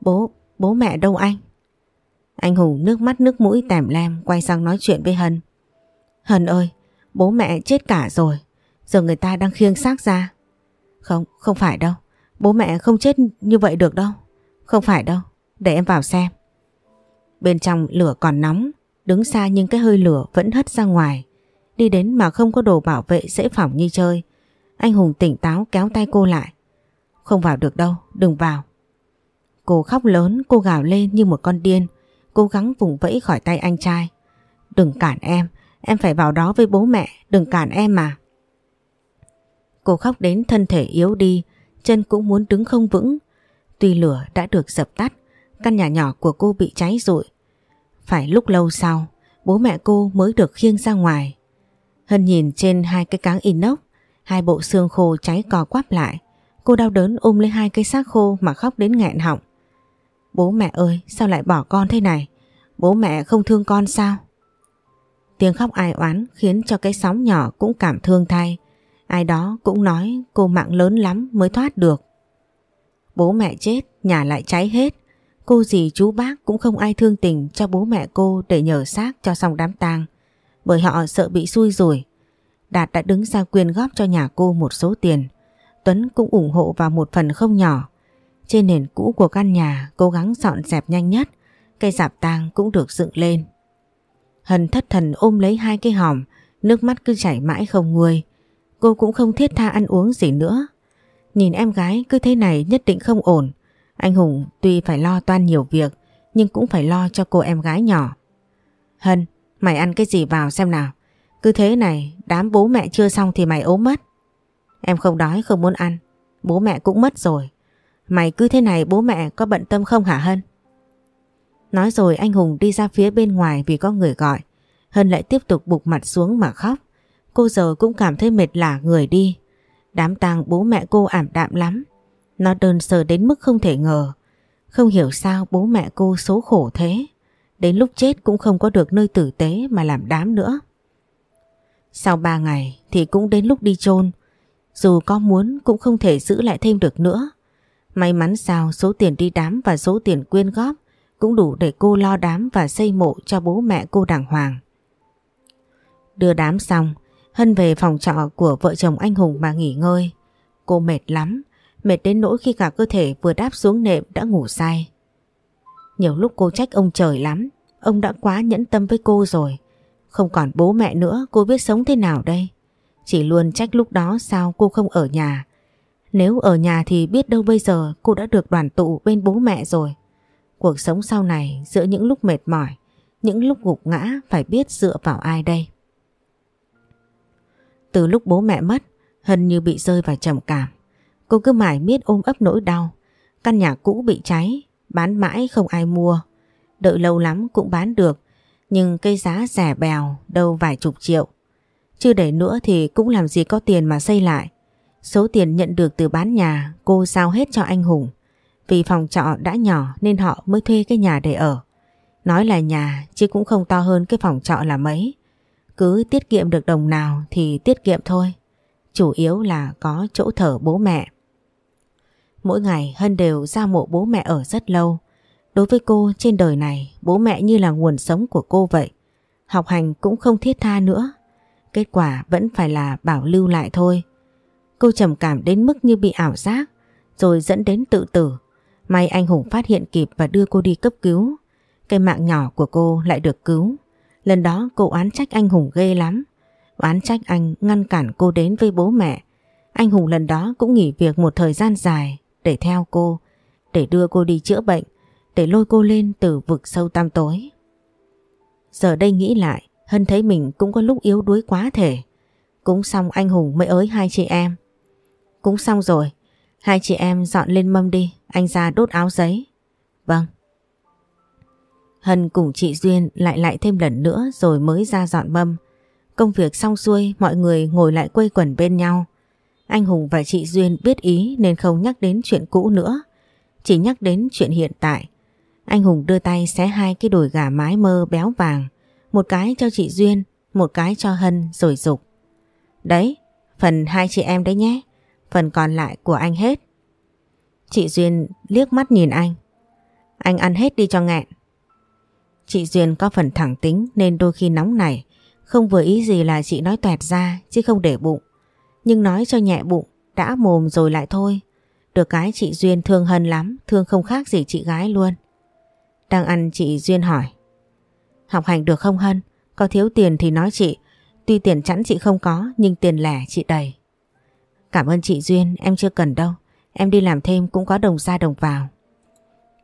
Bố, bố mẹ đâu anh? Anh Hùng nước mắt nước mũi tèm lem quay sang nói chuyện với Hân. Hân ơi, bố mẹ chết cả rồi. Giờ người ta đang khiêng xác ra. Không, không phải đâu. Bố mẹ không chết như vậy được đâu. Không phải đâu. Để em vào xem. Bên trong lửa còn nóng. Đứng xa nhưng cái hơi lửa vẫn hất ra ngoài. Đi đến mà không có đồ bảo vệ dễ phỏng như chơi. Anh Hùng tỉnh táo kéo tay cô lại. Không vào được đâu, đừng vào. Cô khóc lớn, cô gào lên như một con điên, cố gắng vùng vẫy khỏi tay anh trai. Đừng cản em, em phải vào đó với bố mẹ, đừng cản em mà. Cô khóc đến thân thể yếu đi, chân cũng muốn đứng không vững. Tuy lửa đã được dập tắt, căn nhà nhỏ của cô bị cháy rụi. Phải lúc lâu sau, bố mẹ cô mới được khiêng ra ngoài. Hân nhìn trên hai cái cáng inox, hai bộ xương khô cháy cò quắp lại. Cô đau đớn ôm lấy hai cây xác khô mà khóc đến nghẹn họng. Bố mẹ ơi, sao lại bỏ con thế này? Bố mẹ không thương con sao? Tiếng khóc ai oán khiến cho cái sóng nhỏ cũng cảm thương thay. Ai đó cũng nói cô mạng lớn lắm mới thoát được. Bố mẹ chết, nhà lại cháy hết. Cô gì chú bác cũng không ai thương tình cho bố mẹ cô để nhờ xác cho xong đám tang. Bởi họ sợ bị xui rủi. Đạt đã đứng ra quyên góp cho nhà cô một số tiền. Tuấn cũng ủng hộ vào một phần không nhỏ. Trên nền cũ của căn nhà cố gắng dọn dẹp nhanh nhất, cây dạp tang cũng được dựng lên. Hân thất thần ôm lấy hai cái hòm, nước mắt cứ chảy mãi không nguôi. Cô cũng không thiết tha ăn uống gì nữa. Nhìn em gái cứ thế này nhất định không ổn. Anh Hùng tuy phải lo toan nhiều việc, nhưng cũng phải lo cho cô em gái nhỏ. Hân, mày ăn cái gì vào xem nào. Cứ thế này, đám bố mẹ chưa xong thì mày ốm mất. Em không đói không muốn ăn, bố mẹ cũng mất rồi. Mày cứ thế này bố mẹ có bận tâm không hả Hân? Nói rồi anh Hùng đi ra phía bên ngoài vì có người gọi. Hân lại tiếp tục bục mặt xuống mà khóc. Cô giờ cũng cảm thấy mệt lả người đi. Đám tang bố mẹ cô ảm đạm lắm. Nó đơn sơ đến mức không thể ngờ. Không hiểu sao bố mẹ cô số khổ thế. Đến lúc chết cũng không có được nơi tử tế mà làm đám nữa. Sau ba ngày thì cũng đến lúc đi chôn Dù có muốn cũng không thể giữ lại thêm được nữa. May mắn sao số tiền đi đám và số tiền quyên góp cũng đủ để cô lo đám và xây mộ cho bố mẹ cô đàng hoàng. Đưa đám xong, Hân về phòng trọ của vợ chồng anh Hùng mà nghỉ ngơi. Cô mệt lắm, mệt đến nỗi khi cả cơ thể vừa đáp xuống nệm đã ngủ say. Nhiều lúc cô trách ông trời lắm, ông đã quá nhẫn tâm với cô rồi. Không còn bố mẹ nữa cô biết sống thế nào đây? Chỉ luôn trách lúc đó sao cô không ở nhà. Nếu ở nhà thì biết đâu bây giờ cô đã được đoàn tụ bên bố mẹ rồi. Cuộc sống sau này giữa những lúc mệt mỏi, những lúc gục ngã phải biết dựa vào ai đây. Từ lúc bố mẹ mất, Hân như bị rơi vào trầm cảm. Cô cứ mãi miết ôm ấp nỗi đau. Căn nhà cũ bị cháy, bán mãi không ai mua. Đợi lâu lắm cũng bán được, nhưng cây giá rẻ bèo đâu vài chục triệu. Chưa để nữa thì cũng làm gì có tiền mà xây lại. Số tiền nhận được từ bán nhà, cô giao hết cho anh Hùng. Vì phòng trọ đã nhỏ nên họ mới thuê cái nhà để ở. Nói là nhà, chứ cũng không to hơn cái phòng trọ là mấy. Cứ tiết kiệm được đồng nào thì tiết kiệm thôi. Chủ yếu là có chỗ thở bố mẹ. Mỗi ngày Hân đều ra mộ bố mẹ ở rất lâu. Đối với cô, trên đời này, bố mẹ như là nguồn sống của cô vậy. Học hành cũng không thiết tha nữa. Kết quả vẫn phải là bảo lưu lại thôi. Cô trầm cảm đến mức như bị ảo giác rồi dẫn đến tự tử. May anh Hùng phát hiện kịp và đưa cô đi cấp cứu. Cái mạng nhỏ của cô lại được cứu. Lần đó cô oán trách anh Hùng ghê lắm. Oán trách anh ngăn cản cô đến với bố mẹ. Anh Hùng lần đó cũng nghỉ việc một thời gian dài để theo cô, để đưa cô đi chữa bệnh, để lôi cô lên từ vực sâu tăm tối. Giờ đây nghĩ lại, Hân thấy mình cũng có lúc yếu đuối quá thể. Cũng xong anh Hùng mới ới hai chị em. Cũng xong rồi, hai chị em dọn lên mâm đi, anh ra đốt áo giấy. Vâng. Hân cùng chị Duyên lại lại thêm lần nữa rồi mới ra dọn mâm. Công việc xong xuôi mọi người ngồi lại quây quần bên nhau. Anh Hùng và chị Duyên biết ý nên không nhắc đến chuyện cũ nữa. Chỉ nhắc đến chuyện hiện tại. Anh Hùng đưa tay xé hai cái đùi gà mái mơ béo vàng. Một cái cho chị Duyên, một cái cho Hân rồi dục. Đấy, phần hai chị em đấy nhé. Phần còn lại của anh hết. Chị Duyên liếc mắt nhìn anh. Anh ăn hết đi cho nghẹn. Chị Duyên có phần thẳng tính nên đôi khi nóng nảy. Không vừa ý gì là chị nói toẹt ra chứ không để bụng. Nhưng nói cho nhẹ bụng, đã mồm rồi lại thôi. Được cái chị Duyên thương Hân lắm, thương không khác gì chị gái luôn. Đang ăn chị Duyên hỏi. Học hành được không Hân? Có thiếu tiền thì nói chị. Tuy tiền chẵn chị không có nhưng tiền lẻ chị đầy. Cảm ơn chị Duyên, em chưa cần đâu. Em đi làm thêm cũng có đồng ra đồng vào.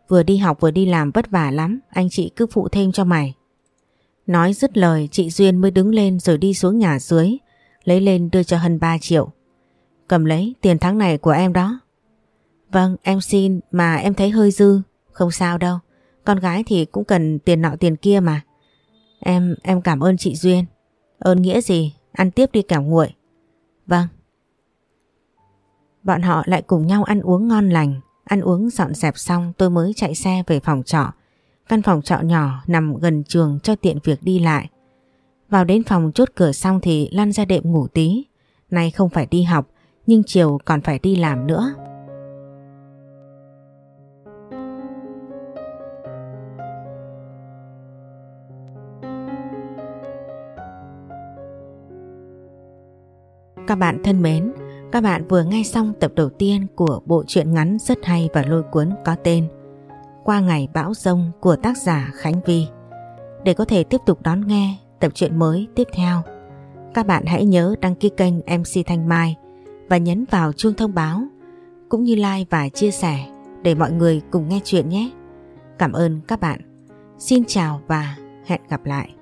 Vừa đi học vừa đi làm vất vả lắm, anh chị cứ phụ thêm cho mày. Nói dứt lời chị Duyên mới đứng lên rồi đi xuống nhà dưới, lấy lên đưa cho Hân 3 triệu. Cầm lấy tiền tháng này của em đó. Vâng em xin mà em thấy hơi dư, không sao đâu. Con gái thì cũng cần tiền nọ tiền kia mà. Em, em cảm ơn chị Duyên. Ơn nghĩa gì, ăn tiếp đi kẻo nguội. Vâng. Bọn họ lại cùng nhau ăn uống ngon lành. Ăn uống dọn dẹp xong tôi mới chạy xe về phòng trọ. Căn phòng trọ nhỏ nằm gần trường cho tiện việc đi lại. Vào đến phòng chốt cửa xong thì lăn ra đệm ngủ tí. Nay không phải đi học nhưng chiều còn phải đi làm nữa. Các bạn thân mến, các bạn vừa nghe xong tập đầu tiên của bộ truyện ngắn rất hay và lôi cuốn có tên Qua ngày bão rông của tác giả Khánh Vi. Để có thể tiếp tục đón nghe tập truyện mới tiếp theo, các bạn hãy nhớ đăng ký kênh MC Thanh Mai và nhấn vào chuông thông báo cũng như like và chia sẻ để mọi người cùng nghe chuyện nhé. Cảm ơn các bạn. Xin chào và hẹn gặp lại.